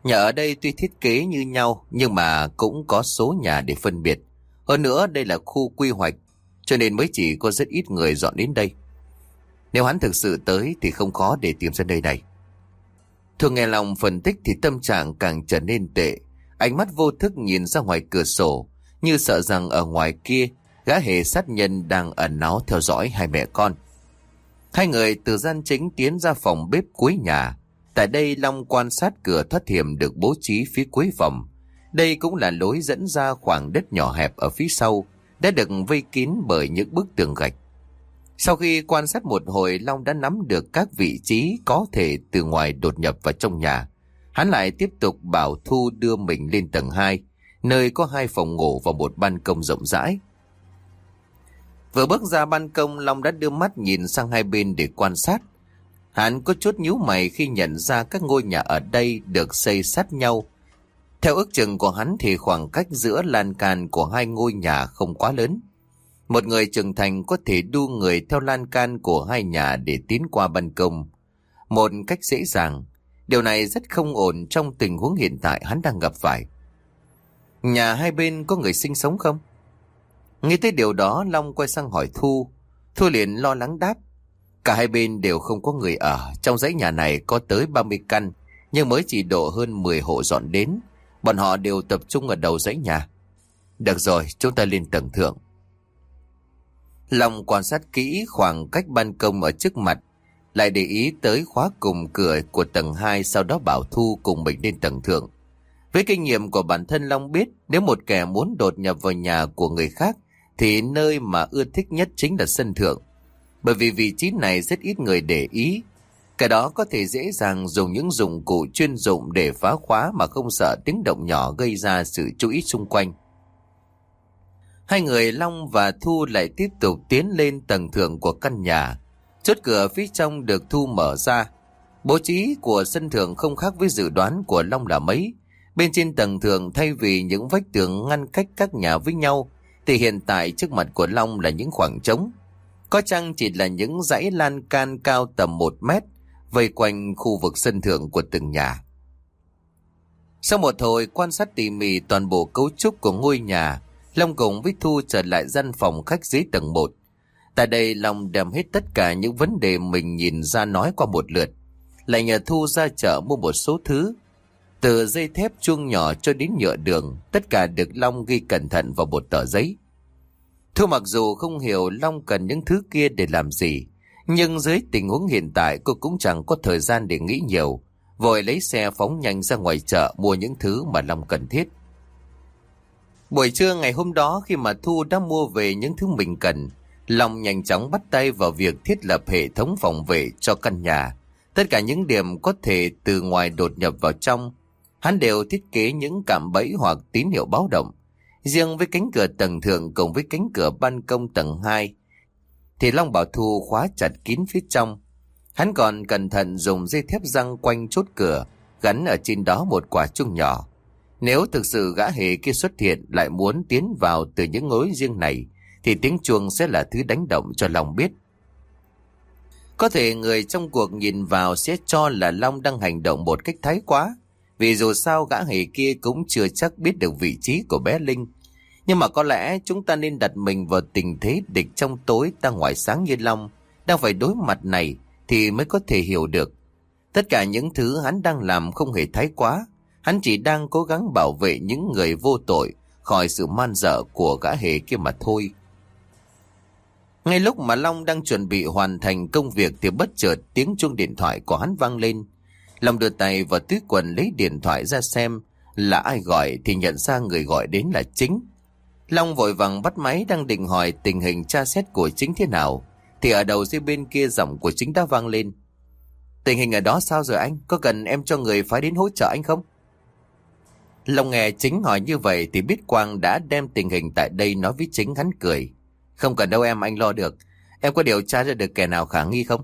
Nhà ở đây tuy thiết kế như nhau nhưng mà cũng có số nhà để phân biệt. Hơn nữa đây là khu quy hoạch cho nên mới chỉ có rất ít người dọn đến đây. Nếu hắn thực sự tới thì không khó để tìm ra nơi này. Thường nghe lòng phân tích thì tâm trạng càng trở nên tệ. Ánh mắt vô thức nhìn ra ngoài cửa sổ như sợ rằng ở ngoài kia gã hề sát nhân đang ẩn náu theo dõi hai mẹ con. Hai người từ gian chính tiến ra phòng bếp cuối nhà. Tại đây Long quan sát cửa thoát hiểm được bố trí phía cuối phòng. Đây cũng là lối dẫn ra khoảng đất nhỏ hẹp ở phía sau, đã được vây kín bởi những bức tường gạch. Sau khi quan sát một hồi, Long đã nắm được các vị trí có thể từ ngoài đột nhập vào trong nhà. Hắn lại tiếp tục bảo Thu đưa mình lên tầng 2, nơi có hai phòng ngủ và một ban công rộng rãi. Vừa bước ra ban công, Long đã đưa mắt nhìn sang hai bên để quan sát. Hắn có chút nhíu mày khi nhận ra các ngôi nhà ở đây được xây sát nhau. Theo ước chừng của hắn thì khoảng cách giữa lan can của hai ngôi nhà không quá lớn. Một người trưởng thành có thể đu người theo lan can của hai nhà để tiến qua ban công. Một cách dễ dàng. Điều này rất không ổn trong tình huống hiện tại hắn đang gặp phải. Nhà hai bên có người sinh sống không? Nghe tới điều đó Long quay sang hỏi Thu. Thu liền lo lắng đáp. Cả hai bên đều không có người ở. Trong dãy nhà này có tới 30 căn Nhưng mới chỉ độ hơn 10 hộ dọn đến. Bọn họ đều tập trung ở đầu dãy nhà. Được rồi chúng ta lên tầng thượng. Long quan sát kỹ khoảng cách ban công ở trước mặt, lại để ý tới khóa cùng cửa của tầng 2 sau đó bảo Thu cùng mình lên tầng thượng. Với kinh nghiệm của bản thân Long biết, nếu một kẻ muốn đột nhập vào nhà của người khác, thì nơi mà ưa thích nhất chính là sân thượng. Bởi vì vị trí này rất ít người để ý. Cái đó có thể dễ dàng dùng những dụng cụ chuyên dụng để phá khóa mà không sợ tiếng động nhỏ gây ra sự chú ý xung quanh. Hai người Long và Thu lại tiếp tục tiến lên tầng thượng của căn nhà. Chốt cửa phía trong được Thu mở ra. Bố trí của sân thượng không khác với dự đoán của Long là mấy. Bên trên tầng thượng thay vì những vách tường ngăn cách các nhà với nhau, thì hiện tại trước mặt của Long là những khoảng trống. Có chăng chỉ là những dãy lan can cao tầm một mét, vây quanh khu vực sân thượng của từng nhà. Sau một hồi quan sát tỉ mỉ toàn bộ cấu trúc của ngôi nhà, Long cùng với Thu trở lại gian phòng khách dưới tầng 1. Tại đây Long đem hết tất cả những vấn đề mình nhìn ra nói qua một lượt. Lại nhờ Thu ra chợ mua một số thứ. Từ dây thép chuông nhỏ cho đến nhựa đường, tất cả được Long ghi cẩn thận vào một tờ giấy. Thu mặc dù không hiểu Long cần những thứ kia để làm gì, nhưng dưới tình huống hiện tại cô cũng chẳng có thời gian để nghĩ nhiều, vội lấy xe phóng nhanh ra ngoài chợ mua những thứ mà Long cần thiết. Buổi trưa ngày hôm đó khi mà Thu đã mua về những thứ mình cần, Long nhanh chóng bắt tay vào việc thiết lập hệ thống phòng vệ cho căn nhà. Tất cả những điểm có thể từ ngoài đột nhập vào trong, hắn đều thiết kế những cạm bẫy hoặc tín hiệu báo động. Riêng với cánh cửa tầng thượng cùng với cánh cửa ban công tầng 2, thì Long Bảo Thu khóa chặt kín phía trong. Hắn còn cẩn thận dùng dây thép răng quanh chốt cửa, gắn ở trên đó một quả chuông nhỏ. Nếu thực sự gã hề kia xuất hiện lại muốn tiến vào từ những ngối riêng này, thì tiếng chuông sẽ là thứ đánh động cho Long biết. Có thể người trong cuộc nhìn vào sẽ cho là Long đang hành động một cách thái quá, vì dù sao gã hề kia cũng chưa chắc biết được vị trí của bé Linh. Nhưng mà có lẽ chúng ta nên đặt mình vào tình thế địch trong tối ta ngoài sáng như Long, đang phải đối mặt này thì mới có thể hiểu được. Tất cả những thứ hắn đang làm không hề thái quá, Hắn chỉ đang cố gắng bảo vệ những người vô tội khỏi sự man dợ của gã hề kia mà thôi. Ngay lúc mà Long đang chuẩn bị hoàn thành công việc thì bất chợt tiếng chuông điện thoại của hắn vang lên. Long đưa tay vào túi quần lấy điện thoại ra xem là ai gọi thì nhận ra người gọi đến là chính. Long vội vàng bắt máy đang định hỏi tình hình tra xét của chính thế nào, thì ở đầu dây bên kia giọng của chính đã vang lên. Tình hình ở đó sao rồi anh? Có cần em cho người phái đến hỗ trợ anh không? Long nghe chính hỏi như vậy thì biết Quang đã đem tình hình tại đây nói với chính hắn cười. Không cần đâu em anh lo được. Em có điều tra ra được kẻ nào khả nghi không?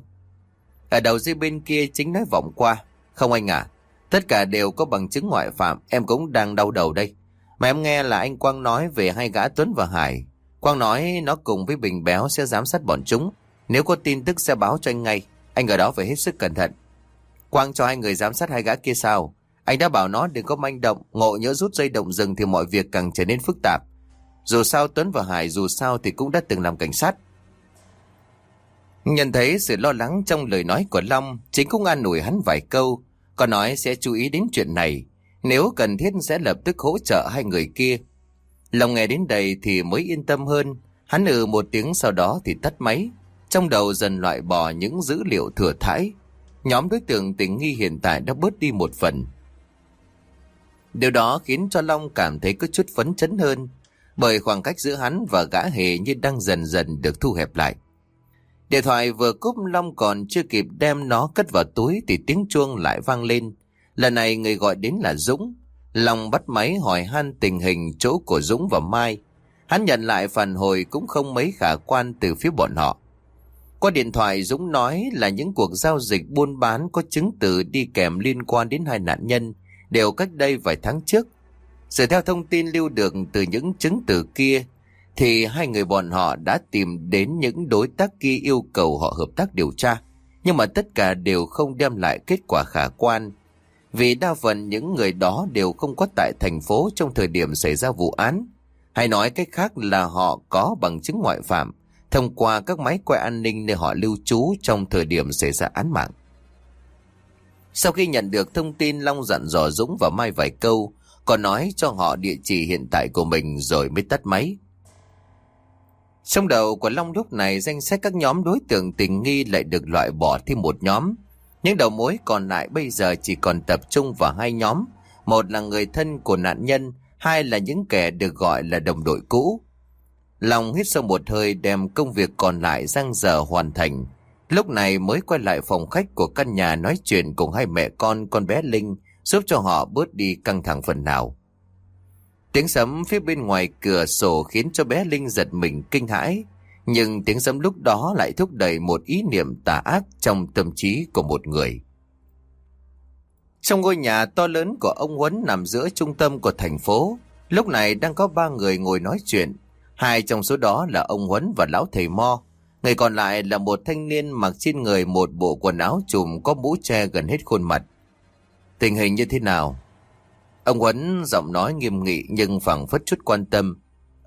Ở đầu dây bên kia chính nói vọng qua. Không anh à, tất cả đều có bằng chứng ngoại phạm, em cũng đang đau đầu đây. Mà em nghe là anh Quang nói về hai gã Tuấn và Hải. Quang nói nó cùng với Bình Béo sẽ giám sát bọn chúng. Nếu có tin tức sẽ báo cho anh ngay. Anh ở đó phải hết sức cẩn thận. Quang cho hai người giám sát hai gã kia sao? Anh đã bảo nó đừng có manh động, ngộ nhỡ rút dây động rừng thì mọi việc càng trở nên phức tạp. Dù sao Tuấn và Hải dù sao thì cũng đã từng làm cảnh sát. Nhận thấy sự lo lắng trong lời nói của Long, chính cũng an ủi hắn vài câu, còn nói sẽ chú ý đến chuyện này, nếu cần thiết sẽ lập tức hỗ trợ hai người kia. Long nghe đến đây thì mới yên tâm hơn, hắn ừ một tiếng sau đó thì tắt máy, trong đầu dần loại bỏ những dữ liệu thừa thãi Nhóm đối tượng tình nghi hiện tại đã bớt đi một phần. Điều đó khiến cho Long cảm thấy có chút phấn chấn hơn, bởi khoảng cách giữa hắn và gã hề như đang dần dần được thu hẹp lại. Điện thoại vừa cúp, Long còn chưa kịp đem nó cất vào túi thì tiếng chuông lại vang lên. Lần này người gọi đến là Dũng. Long bắt máy hỏi han tình hình chỗ của Dũng và Mai. Hắn nhận lại phản hồi cũng không mấy khả quan từ phía bọn họ. Qua điện thoại, Dũng nói là những cuộc giao dịch buôn bán có chứng từ đi kèm liên quan đến hai nạn nhân đều cách đây vài tháng trước. Dựa theo thông tin lưu được từ những chứng từ kia, thì hai người bọn họ đã tìm đến những đối tác kia yêu cầu họ hợp tác điều tra. Nhưng mà tất cả đều không đem lại kết quả khả quan. Vì đa phần những người đó đều không có tại thành phố trong thời điểm xảy ra vụ án. Hay nói cách khác là họ có bằng chứng ngoại phạm thông qua các máy quay an ninh nơi họ lưu trú trong thời điểm xảy ra án mạng. Sau khi nhận được thông tin Long dặn dò Dũng và Mai vài câu, còn nói cho họ địa chỉ hiện tại của mình rồi mới tắt máy. Trong đầu của Long lúc này danh sách các nhóm đối tượng tình nghi lại được loại bỏ thêm một nhóm. Những đầu mối còn lại bây giờ chỉ còn tập trung vào hai nhóm. Một là người thân của nạn nhân, hai là những kẻ được gọi là đồng đội cũ. Long hít sâu một hơi đem công việc còn lại răng giờ hoàn thành. Lúc này mới quay lại phòng khách của căn nhà nói chuyện cùng hai mẹ con con bé Linh giúp cho họ bớt đi căng thẳng phần nào. Tiếng sấm phía bên ngoài cửa sổ khiến cho bé Linh giật mình kinh hãi. Nhưng tiếng sấm lúc đó lại thúc đẩy một ý niệm tà ác trong tâm trí của một người. Trong ngôi nhà to lớn của ông Huấn nằm giữa trung tâm của thành phố, lúc này đang có ba người ngồi nói chuyện. Hai trong số đó là ông Huấn và lão thầy Mo. Người còn lại là một thanh niên mặc trên người một bộ quần áo trùm có mũ che gần hết khuôn mặt. Tình hình như thế nào? Ông Huấn giọng nói nghiêm nghị nhưng phẳng phất chút quan tâm.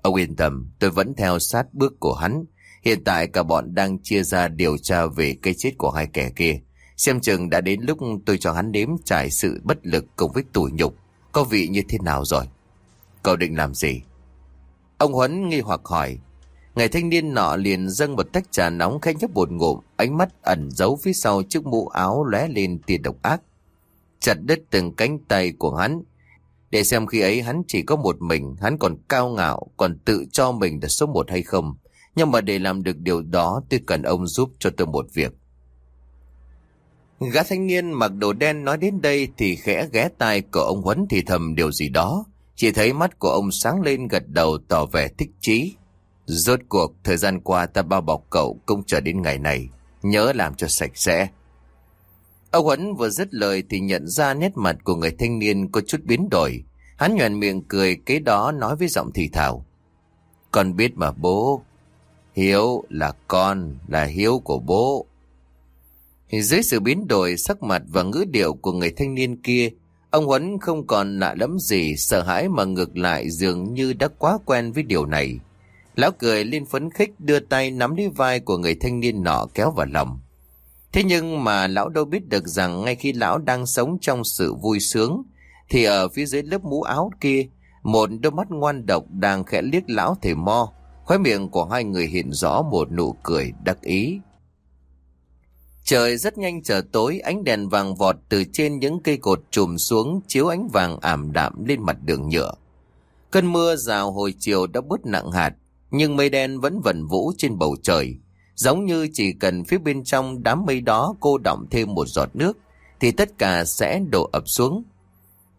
Ông yên tâm, tôi vẫn theo sát bước của hắn. Hiện tại cả bọn đang chia ra điều tra về cái chết của hai kẻ kia. Xem chừng đã đến lúc tôi cho hắn đếm trải sự bất lực cùng với tủi nhục. Có vị như thế nào rồi? Cậu định làm gì? Ông Huấn nghi hoặc hỏi. Ngày thanh niên nọ liền dâng một tách trà nóng khẽ nhấp bột ngụm, ánh mắt ẩn giấu phía sau chiếc mũ áo lóe lên tia độc ác. Chặt đứt từng cánh tay của hắn, để xem khi ấy hắn chỉ có một mình, hắn còn cao ngạo, còn tự cho mình là số một hay không. Nhưng mà để làm được điều đó tôi cần ông giúp cho tôi một việc. Gã thanh niên mặc đồ đen nói đến đây thì khẽ ghé tai của ông Huấn thì thầm điều gì đó. Chỉ thấy mắt của ông sáng lên gật đầu tỏ vẻ thích chí. Rốt cuộc, thời gian qua ta bao bọc cậu cũng chờ đến ngày này. Nhớ làm cho sạch sẽ. Ông Huấn vừa dứt lời thì nhận ra nét mặt của người thanh niên có chút biến đổi. Hắn nhoèn miệng cười kế đó nói với giọng thì thào. Con biết mà bố. Hiếu là con, là hiếu của bố. Dưới sự biến đổi sắc mặt và ngữ điệu của người thanh niên kia, ông Huấn không còn lạ lắm gì, sợ hãi mà ngược lại dường như đã quá quen với điều này. Lão cười lên phấn khích đưa tay nắm lấy vai của người thanh niên nọ kéo vào lòng. Thế nhưng mà lão đâu biết được rằng ngay khi lão đang sống trong sự vui sướng, thì ở phía dưới lớp mũ áo kia, một đôi mắt ngoan độc đang khẽ liếc lão thầy mo. Khóe miệng của hai người hiện rõ một nụ cười đắc ý. Trời rất nhanh trở tối, ánh đèn vàng vọt từ trên những cây cột trùm xuống chiếu ánh vàng ảm đạm lên mặt đường nhựa. Cơn mưa rào hồi chiều đã bớt nặng hạt, nhưng mây đen vẫn vẩn vũ trên bầu trời. Giống như chỉ cần phía bên trong đám mây đó cô đọng thêm một giọt nước, thì tất cả sẽ đổ ập xuống.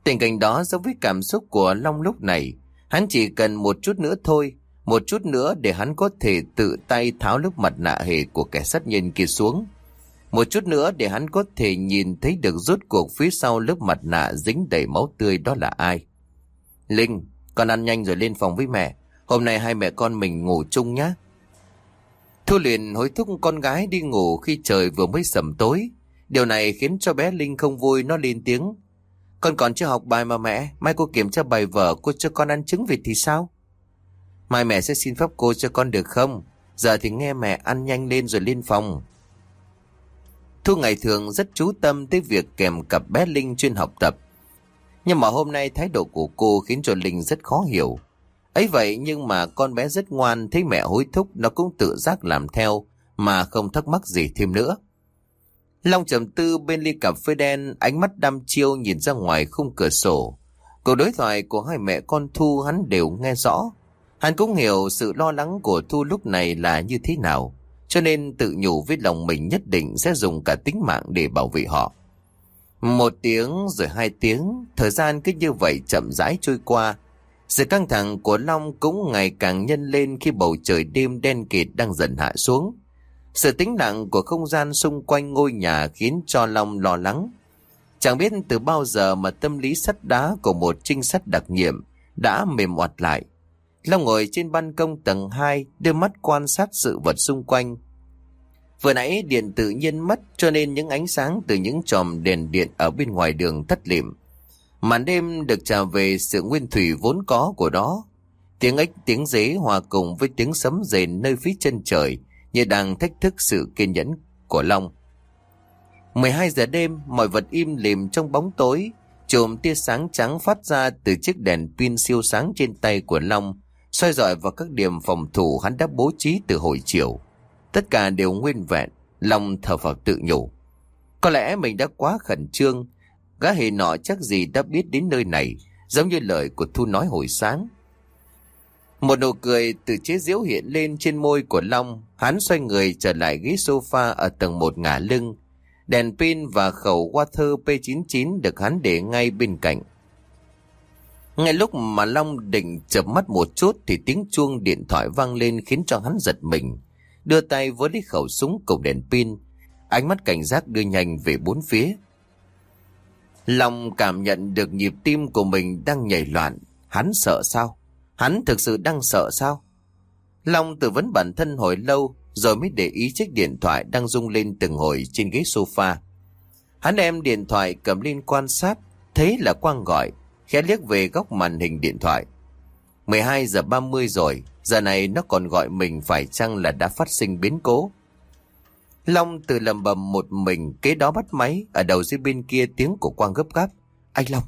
Tình cảnh đó giống với cảm xúc của Long lúc này. Hắn chỉ cần một chút nữa thôi, một chút nữa để hắn có thể tự tay tháo lớp mặt nạ hề của kẻ sát nhân kia xuống. Một chút nữa để hắn có thể nhìn thấy được rốt cuộc phía sau lớp mặt nạ dính đầy máu tươi đó là ai. Linh, con ăn nhanh rồi lên phòng với mẹ. Hôm nay hai mẹ con mình ngủ chung nhé. Thu liền hối thúc con gái đi ngủ khi trời vừa mới sầm tối. Điều này khiến cho bé Linh không vui nó lên tiếng. Con còn chưa học bài mà mẹ, mai cô kiểm tra bài vở cô cho con ăn trứng vịt thì sao? Mai mẹ sẽ xin phép cô cho con được không? Giờ thì nghe mẹ ăn nhanh lên rồi lên phòng. Thu ngày thường rất chú tâm tới việc kèm cặp bé Linh chuyên học tập. Nhưng mà hôm nay thái độ của cô khiến cho Linh rất khó hiểu ấy vậy nhưng mà con bé rất ngoan thấy mẹ hối thúc nó cũng tự giác làm theo mà không thắc mắc gì thêm nữa. Long trầm tư bên ly cà phê đen, ánh mắt đăm chiêu nhìn ra ngoài khung cửa sổ. Cuộc đối thoại của hai mẹ con Thu hắn đều nghe rõ. Hắn cũng hiểu sự lo lắng của Thu lúc này là như thế nào, cho nên tự nhủ với lòng mình nhất định sẽ dùng cả tính mạng để bảo vệ họ. Một tiếng rồi hai tiếng, thời gian cứ như vậy chậm rãi trôi qua. Sự căng thẳng của Long cũng ngày càng nhân lên khi bầu trời đêm đen kịt đang dần hạ xuống. Sự tĩnh lặng của không gian xung quanh ngôi nhà khiến cho Long lo lắng. Chẳng biết từ bao giờ mà tâm lý sắt đá của một trinh sát đặc nhiệm đã mềm oặt lại. Long ngồi trên ban công tầng 2, đưa mắt quan sát sự vật xung quanh. Vừa nãy điện tự nhiên mất cho nên những ánh sáng từ những chòm đèn điện ở bên ngoài đường thất liệm. Màn đêm được trả về sự nguyên thủy vốn có của đó. Tiếng ếch tiếng dế hòa cùng với tiếng sấm rền nơi phía chân trời như đang thách thức sự kiên nhẫn của Long. 12 giờ đêm, mọi vật im lìm trong bóng tối, chùm tia sáng trắng phát ra từ chiếc đèn pin siêu sáng trên tay của Long, soi rọi vào các điểm phòng thủ hắn đã bố trí từ hồi chiều. Tất cả đều nguyên vẹn, Long thở vào tự nhủ. Có lẽ mình đã quá khẩn trương, gã hề nọ chắc gì đã biết đến nơi này, giống như lời của Thu nói hồi sáng. Một nụ cười từ chế diễu hiện lên trên môi của Long, hắn xoay người trở lại ghế sofa ở tầng một ngả lưng. Đèn pin và khẩu water P99 được hắn để ngay bên cạnh. Ngay lúc mà Long định chập mắt một chút thì tiếng chuông điện thoại vang lên khiến cho hắn giật mình. Đưa tay với lấy khẩu súng cùng đèn pin, ánh mắt cảnh giác đưa nhanh về bốn phía. Long cảm nhận được nhịp tim của mình đang nhảy loạn. Hắn sợ sao? Hắn thực sự đang sợ sao? Long tự vấn bản thân hồi lâu rồi mới để ý chiếc điện thoại đang rung lên từng hồi trên ghế sofa. Hắn đem điện thoại cầm lên quan sát, thấy là Quang gọi, khẽ liếc về góc màn hình điện thoại. 12 giờ 30 rồi, giờ này nó còn gọi mình phải chăng là đã phát sinh biến cố. Long từ lầm bầm một mình kế đó bắt máy ở đầu dưới bên kia tiếng của Quang gấp gáp. Anh Long,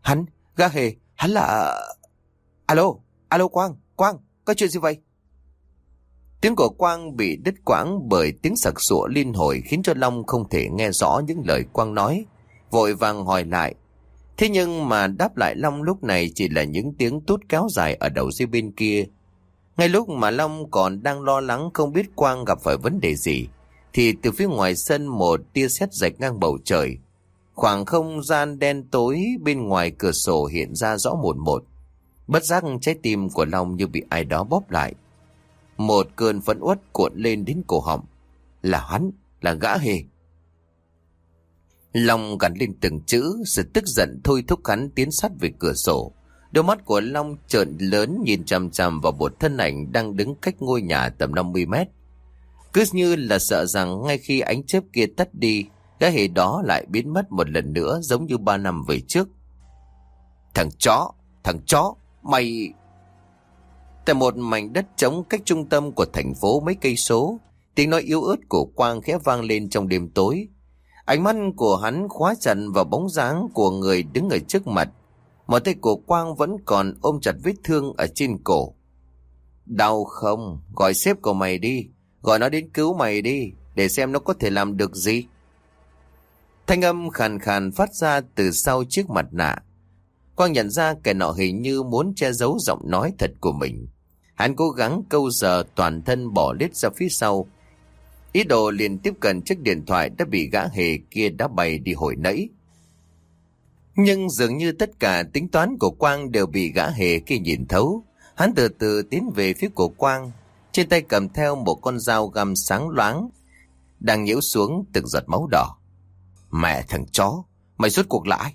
hắn, gã hề, hắn là... Alo, alo Quang, Quang, có chuyện gì vậy? Tiếng của Quang bị đứt quãng bởi tiếng sặc sụa liên hồi khiến cho Long không thể nghe rõ những lời Quang nói. Vội vàng hỏi lại. Thế nhưng mà đáp lại Long lúc này chỉ là những tiếng tút kéo dài ở đầu dưới bên kia. Ngay lúc mà Long còn đang lo lắng không biết Quang gặp phải vấn đề gì, thì từ phía ngoài sân một tia sét rạch ngang bầu trời. Khoảng không gian đen tối bên ngoài cửa sổ hiện ra rõ một một. Bất giác trái tim của Long như bị ai đó bóp lại. Một cơn phẫn uất cuộn lên đến cổ họng. Là hắn, là gã hề. Long gắn lên từng chữ, sự tức giận thôi thúc hắn tiến sát về cửa sổ. Đôi mắt của Long trợn lớn nhìn chằm chằm vào một thân ảnh đang đứng cách ngôi nhà tầm 50 mét. Cứ như là sợ rằng ngay khi ánh chớp kia tắt đi, cái hề đó lại biến mất một lần nữa giống như ba năm về trước. Thằng chó, thằng chó, mày... Tại một mảnh đất trống cách trung tâm của thành phố mấy cây số, tiếng nói yếu ớt của Quang khẽ vang lên trong đêm tối. Ánh mắt của hắn khóa chặt vào bóng dáng của người đứng ở trước mặt. Một tay của Quang vẫn còn ôm chặt vết thương ở trên cổ. Đau không? Gọi sếp của mày đi. Gọi nó đến cứu mày đi, để xem nó có thể làm được gì. Thanh âm khàn khàn phát ra từ sau chiếc mặt nạ. Quang nhận ra kẻ nọ hình như muốn che giấu giọng nói thật của mình. Hắn cố gắng câu giờ toàn thân bỏ lết ra phía sau. Ý đồ liền tiếp cận chiếc điện thoại đã bị gã hề kia đã bày đi hồi nãy. Nhưng dường như tất cả tính toán của Quang đều bị gã hề kia nhìn thấu. Hắn từ từ tiến về phía của Quang, trên tay cầm theo một con dao găm sáng loáng, đang nhiễu xuống từng giọt máu đỏ. Mẹ thằng chó, mày rốt cuộc lại.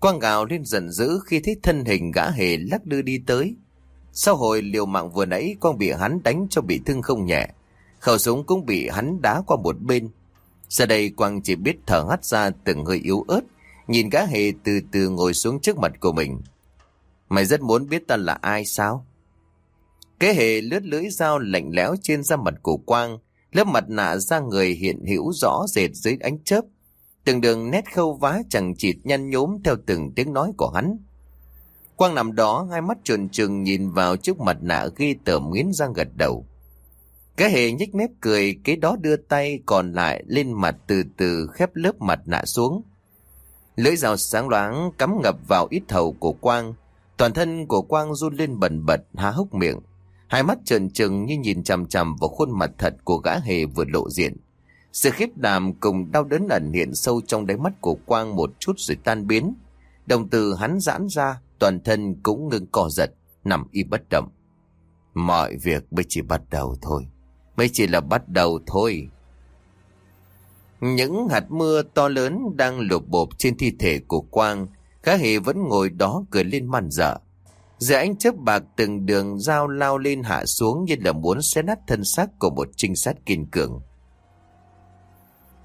Quang gào lên giận dữ khi thấy thân hình gã hề lắc lư đi tới. Sau hồi liều mạng vừa nãy Quang bị hắn đánh cho bị thương không nhẹ. Khẩu súng cũng bị hắn đá qua một bên. Giờ đây Quang chỉ biết thở hắt ra từng hơi yếu ớt, nhìn gã hề từ từ ngồi xuống trước mặt của mình. Mày rất muốn biết ta là ai sao? Kế hề lướt lưỡi dao lạnh lẽo trên da mặt của Quang, lớp mặt nạ da người hiện hữu rõ rệt dưới ánh chớp. Từng đường nét khâu vá chẳng chịt nhăn nhốm theo từng tiếng nói của hắn. Quang nằm đó, hai mắt trồn trừng nhìn vào chiếc mặt nạ ghi tởm nghiến răng gật đầu. Cái hề nhếch mép cười, kế đó đưa tay còn lại lên mặt từ từ khép lớp mặt nạ xuống. Lưỡi dao sáng loáng cắm ngập vào ít thầu của Quang. Toàn thân của Quang run lên bần bật, há hốc miệng. Hai mắt trợn trừng như nhìn chằm chằm vào khuôn mặt thật của gã hề vừa lộ diện. Sự khiếp đảm cùng đau đớn ẩn hiện sâu trong đáy mắt của Quang một chút rồi tan biến. Đồng từ hắn giãn ra, toàn thân cũng ngưng co giật, nằm y bất động. Mọi việc mới chỉ bắt đầu thôi. Mới chỉ là bắt đầu thôi. Những hạt mưa to lớn đang lụp bộp trên thi thể của Quang. Gã hề vẫn ngồi đó cười lên man dở. Giờ ánh chớp bạc từng đường dao lao lên hạ xuống như là muốn xé nát thân xác của một trinh sát kiên cường.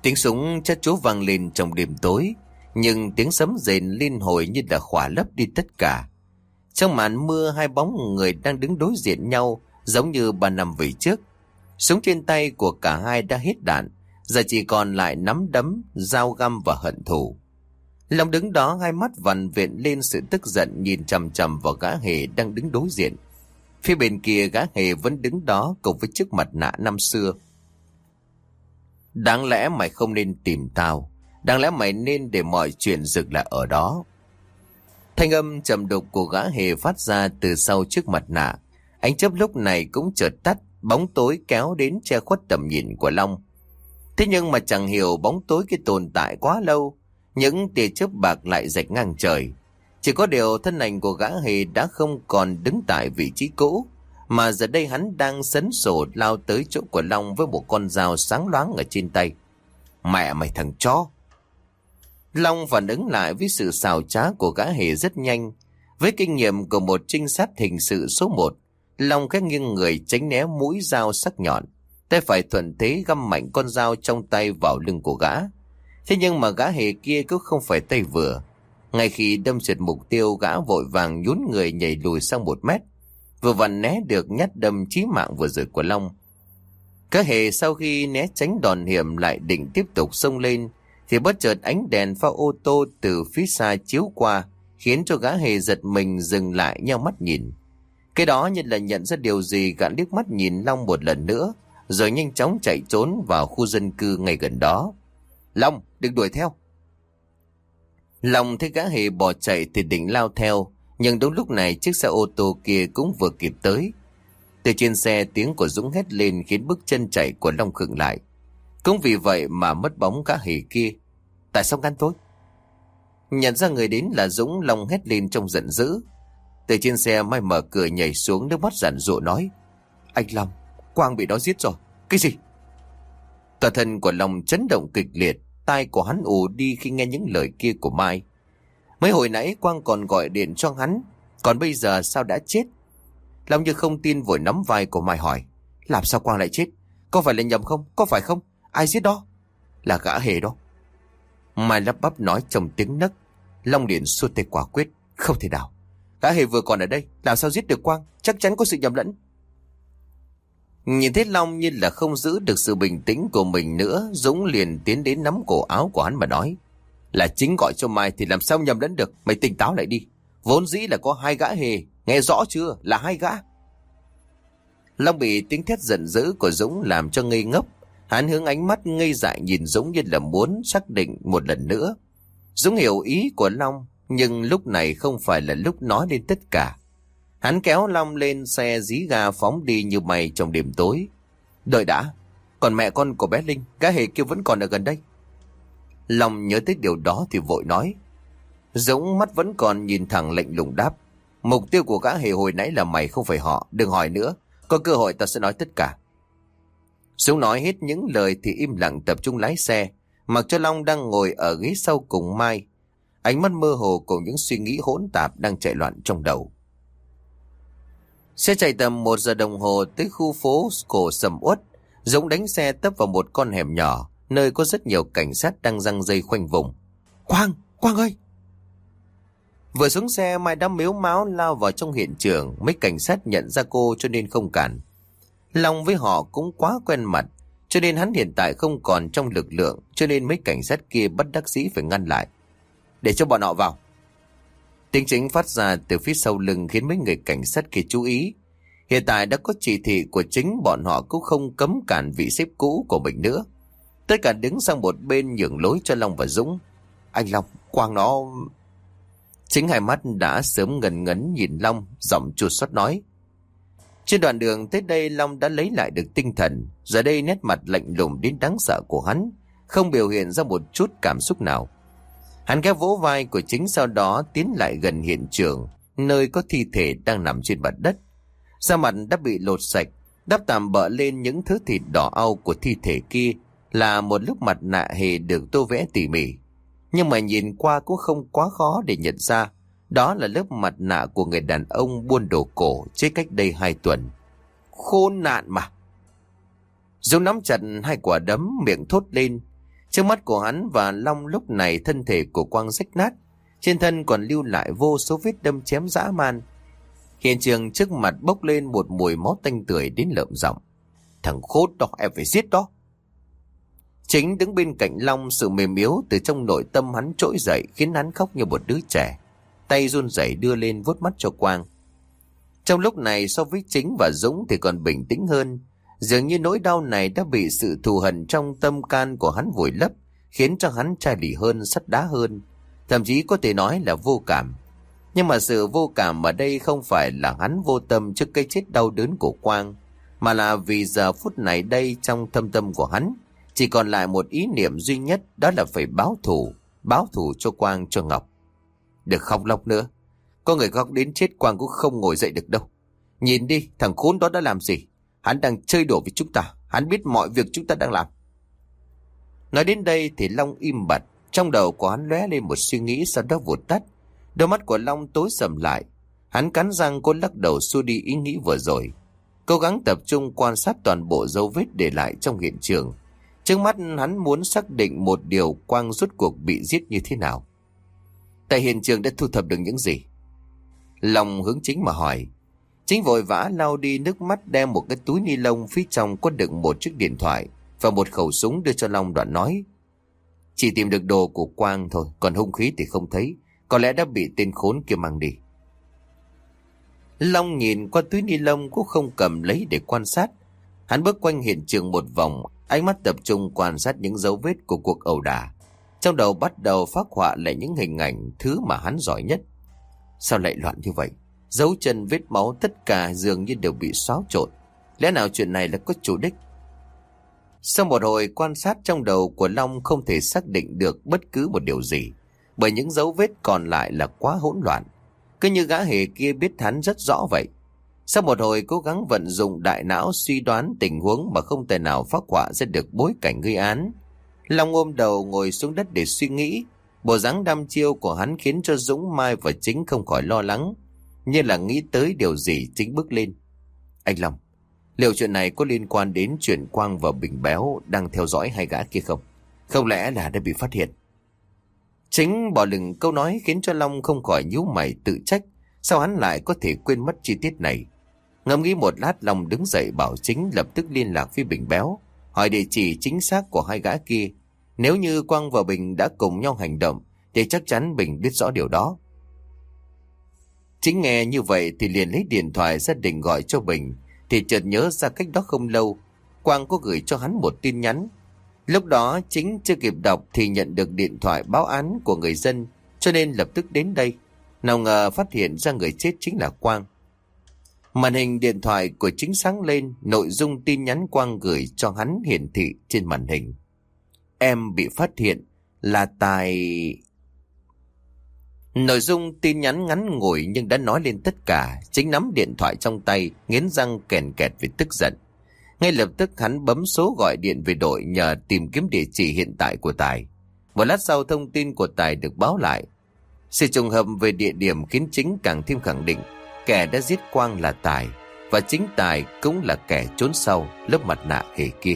Tiếng súng chất chú vang lên trong đêm tối, nhưng tiếng sấm rền liên hồi như là khỏa lấp đi tất cả. Trong màn mưa hai bóng người đang đứng đối diện nhau giống như ba năm về trước. Súng trên tay của cả hai đã hết đạn, giờ chỉ còn lại nắm đấm, dao găm và hận thù. Long đứng đó hai mắt vằn viện lên sự tức giận nhìn chầm chầm vào gã hề đang đứng đối diện. Phía bên kia gã hề vẫn đứng đó cùng với chiếc mặt nạ năm xưa. Đáng lẽ mày không nên tìm tao. Đáng lẽ mày nên để mọi chuyện dừng lại ở đó. Thanh âm trầm đục của gã hề phát ra từ sau chiếc mặt nạ. Ánh chớp lúc này cũng chợt tắt, bóng tối kéo đến che khuất tầm nhìn của Long. Thế nhưng mà chẳng hiểu bóng tối cái tồn tại quá lâu, những tia chớp bạc lại rạch ngang trời. Chỉ có điều thân ảnh của gã hề đã không còn đứng tại vị trí cũ, mà giờ đây hắn đang sấn sổ lao tới chỗ của Long với một con dao sáng loáng ở trên tay. Mẹ mày thằng chó! Long phản ứng lại với sự xào trá của gã hề rất nhanh. Với kinh nghiệm của một trinh sát hình sự số 1, Long khẽ nghiêng người tránh né mũi dao sắc nhọn. Tay phải thuận thế găm mạnh con dao trong tay vào lưng của gã. Thế nhưng mà gã hề kia cũng không phải tay vừa. Ngay khi đâm trượt mục tiêu, gã vội vàng nhún người nhảy lùi sang một mét. Vừa vặn né được nhát đâm chí mạng vừa rồi của Long. Cá hề sau khi né tránh đòn hiểm lại định tiếp tục xông lên, thì bất chợt ánh đèn pha ô tô từ phía xa chiếu qua, khiến cho gã hề giật mình dừng lại nhau mắt nhìn. Cái đó như là nhận ra điều gì gã liếc mắt nhìn Long một lần nữa, rồi nhanh chóng chạy trốn vào khu dân cư ngay gần đó. Long, đừng đuổi theo. Long thấy gã hề bỏ chạy thì định lao theo nhưng đúng lúc này chiếc xe ô tô kia cũng vừa kịp tới. Từ trên xe tiếng của Dũng hét lên khiến bước chân chạy của Long khựng lại. Cũng vì vậy mà mất bóng gã hề kia. Tại sao ngăn tôi? Nhận ra người đến là Dũng Long hét lên trong giận dữ. Từ trên xe mai mở cửa nhảy xuống nước mắt giản dụ nói. Anh Long, Quang bị đó giết rồi. Cái gì? Cả thân của Long chấn động kịch liệt. Tai của hắn ù đi khi nghe những lời kia của Mai. Mấy hồi nãy Quang còn gọi điện cho hắn. Còn bây giờ sao đã chết? Long như không tin vội nắm vai của Mai hỏi. Làm sao Quang lại chết? Có phải là nhầm không? Có phải không? Ai giết đó? Là gã hề đó. Mai lắp bắp nói trong tiếng nấc. Long điện xua tay quả quyết. Không thể nào. Gã hề vừa còn ở đây. Làm sao giết được Quang? Chắc chắn có sự nhầm lẫn. Nhìn thấy Long như là không giữ được sự bình tĩnh của mình nữa, Dũng liền tiến đến nắm cổ áo của hắn mà nói. Là chính gọi cho Mai thì làm sao nhầm lẫn được, mày tỉnh táo lại đi. Vốn dĩ là có hai gã hề, nghe rõ chưa, là hai gã. Long bị tiếng thét giận dữ của Dũng làm cho ngây ngốc. Hắn hướng ánh mắt ngây dại nhìn Dũng như là muốn xác định một lần nữa. Dũng hiểu ý của Long, nhưng lúc này không phải là lúc nói lên tất cả. Hắn kéo Long lên xe dí ga phóng đi như mày trong đêm tối. Đợi đã, còn mẹ con của bé Linh, gã hề kia vẫn còn ở gần đây. Long nhớ tới điều đó thì vội nói. Dũng mắt vẫn còn nhìn thẳng lệnh lùng đáp. Mục tiêu của gã hề hồi nãy là mày không phải họ, đừng hỏi nữa. Có cơ hội ta sẽ nói tất cả. Dũng nói hết những lời thì im lặng tập trung lái xe, mặc cho Long đang ngồi ở ghế sau cùng Mai. Ánh mắt mơ hồ cùng những suy nghĩ hỗn tạp đang chạy loạn trong đầu. Xe chạy tầm một giờ đồng hồ tới khu phố cổ sầm uất. Dũng đánh xe tấp vào một con hẻm nhỏ, nơi có rất nhiều cảnh sát đang răng dây khoanh vùng. Quang! Quang ơi! Vừa xuống xe Mai đã miếu máu lao vào trong hiện trường, mấy cảnh sát nhận ra cô cho nên không cản. Long với họ cũng quá quen mặt, cho nên hắn hiện tại không còn trong lực lượng, cho nên mấy cảnh sát kia bắt đắc sĩ phải ngăn lại. Để cho bọn họ vào. Tiếng chính phát ra từ phía sau lưng khiến mấy người cảnh sát kia chú ý. Hiện tại đã có chỉ thị của chính bọn họ cũng không cấm cản vị xếp cũ của mình nữa. Tất cả đứng sang một bên nhường lối cho Long và Dũng. Anh Long, Quang nó... Chính hai mắt đã sớm ngần ngấn nhìn Long, giọng chuột xót nói. Trên đoạn đường tới đây Long đã lấy lại được tinh thần, giờ đây nét mặt lạnh lùng đến đáng sợ của hắn, không biểu hiện ra một chút cảm xúc nào. Hắn ghé vỗ vai của chính sau đó tiến lại gần hiện trường, nơi có thi thể đang nằm trên mặt đất. Da mặt đã bị lột sạch, đắp tạm bỡ lên những thứ thịt đỏ au của thi thể kia là một lúc mặt nạ hề được tô vẽ tỉ mỉ. Nhưng mà nhìn qua cũng không quá khó để nhận ra, đó là lớp mặt nạ của người đàn ông buôn đồ cổ chết cách đây hai tuần. Khốn nạn mà! Dũng nắm chặt hai quả đấm miệng thốt lên, Trước mắt của hắn và Long lúc này thân thể của Quang rách nát, trên thân còn lưu lại vô số vết đâm chém dã man. Hiện trường trước mặt bốc lên một mùi máu tanh tưởi đến lợm giọng. Thằng khốt đó em phải giết đó. Chính đứng bên cạnh Long sự mềm yếu từ trong nội tâm hắn trỗi dậy khiến hắn khóc như một đứa trẻ. Tay run rẩy đưa lên vuốt mắt cho Quang. Trong lúc này so với Chính và Dũng thì còn bình tĩnh hơn. Dường như nỗi đau này đã bị sự thù hận trong tâm can của hắn vùi lấp, khiến cho hắn chai lì hơn, sắt đá hơn. Thậm chí có thể nói là vô cảm. Nhưng mà sự vô cảm ở đây không phải là hắn vô tâm trước cái chết đau đớn của Quang, mà là vì giờ phút này đây trong thâm tâm của hắn, chỉ còn lại một ý niệm duy nhất đó là phải báo thù, báo thù cho Quang cho Ngọc. Được không lóc nữa, có người khóc đến chết Quang cũng không ngồi dậy được đâu. Nhìn đi, thằng khốn đó đã làm gì? Hắn đang chơi đùa với chúng ta, hắn biết mọi việc chúng ta đang làm. Nói đến đây thì Long im bặt, trong đầu của hắn lóe lên một suy nghĩ sau đó vụt tắt. Đôi mắt của Long tối sầm lại, hắn cắn răng cô lắc đầu xua đi ý nghĩ vừa rồi. Cố gắng tập trung quan sát toàn bộ dấu vết để lại trong hiện trường. Trước mắt hắn muốn xác định một điều Quang rút cuộc bị giết như thế nào. Tại hiện trường đã thu thập được những gì? Long hướng chính mà hỏi. Chính vội vã lau đi nước mắt đem một cái túi ni lông phía trong có đựng một chiếc điện thoại và một khẩu súng đưa cho Long đoạn nói. Chỉ tìm được đồ của Quang thôi, còn hung khí thì không thấy. Có lẽ đã bị tên khốn kia mang đi. Long nhìn qua túi ni lông cũng không cầm lấy để quan sát. Hắn bước quanh hiện trường một vòng, ánh mắt tập trung quan sát những dấu vết của cuộc ẩu đả. Trong đầu bắt đầu phát họa lại những hình ảnh thứ mà hắn giỏi nhất. Sao lại loạn như vậy? Dấu chân vết máu tất cả dường như đều bị xóa trộn. Lẽ nào chuyện này là có chủ đích? Sau một hồi quan sát trong đầu của Long không thể xác định được bất cứ một điều gì, bởi những dấu vết còn lại là quá hỗn loạn. Cứ như gã hề kia biết hắn rất rõ vậy. Sau một hồi cố gắng vận dụng đại não suy đoán tình huống mà không thể nào phát họa ra được bối cảnh gây án. Long ôm đầu ngồi xuống đất để suy nghĩ. Bộ dáng đăm chiêu của hắn khiến cho Dũng Mai và Chính không khỏi lo lắng. Như là nghĩ tới điều gì Chính bước lên. Anh Long, liệu chuyện này có liên quan đến chuyện Quang và Bình Béo đang theo dõi hai gã kia không? Không lẽ là đã bị phát hiện? Chính bỏ lừng câu nói khiến cho Long không khỏi nhíu mày tự trách. Sao hắn lại có thể quên mất chi tiết này? Ngẫm nghĩ một lát Long đứng dậy bảo chính lập tức liên lạc với Bình Béo. Hỏi địa chỉ chính xác của hai gã kia. Nếu như Quang và Bình đã cùng nhau hành động thì chắc chắn Bình biết rõ điều đó. Chính nghe như vậy thì liền lấy điện thoại ra định gọi cho Bình thì chợt nhớ ra cách đó không lâu Quang có gửi cho hắn một tin nhắn Lúc đó chính chưa kịp đọc thì nhận được điện thoại báo án của người dân cho nên lập tức đến đây. Nào ngờ phát hiện ra người chết chính là Quang. Màn hình điện thoại của chính sáng lên, nội dung tin nhắn Quang gửi cho hắn hiển thị trên màn hình. Em bị phát hiện là Tài... Nội dung tin nhắn ngắn ngủi nhưng đã nói lên tất cả, chính nắm điện thoại trong tay, nghiến răng kèn kẹt vì tức giận. Ngay lập tức hắn bấm số gọi điện về đội nhờ tìm kiếm địa chỉ hiện tại của Tài. Một lát sau thông tin của Tài được báo lại. Sự trùng hợp về địa điểm khiến chính càng thêm khẳng định kẻ đã giết Quang là Tài và chính Tài cũng là kẻ trốn sau lớp mặt nạ hề kia.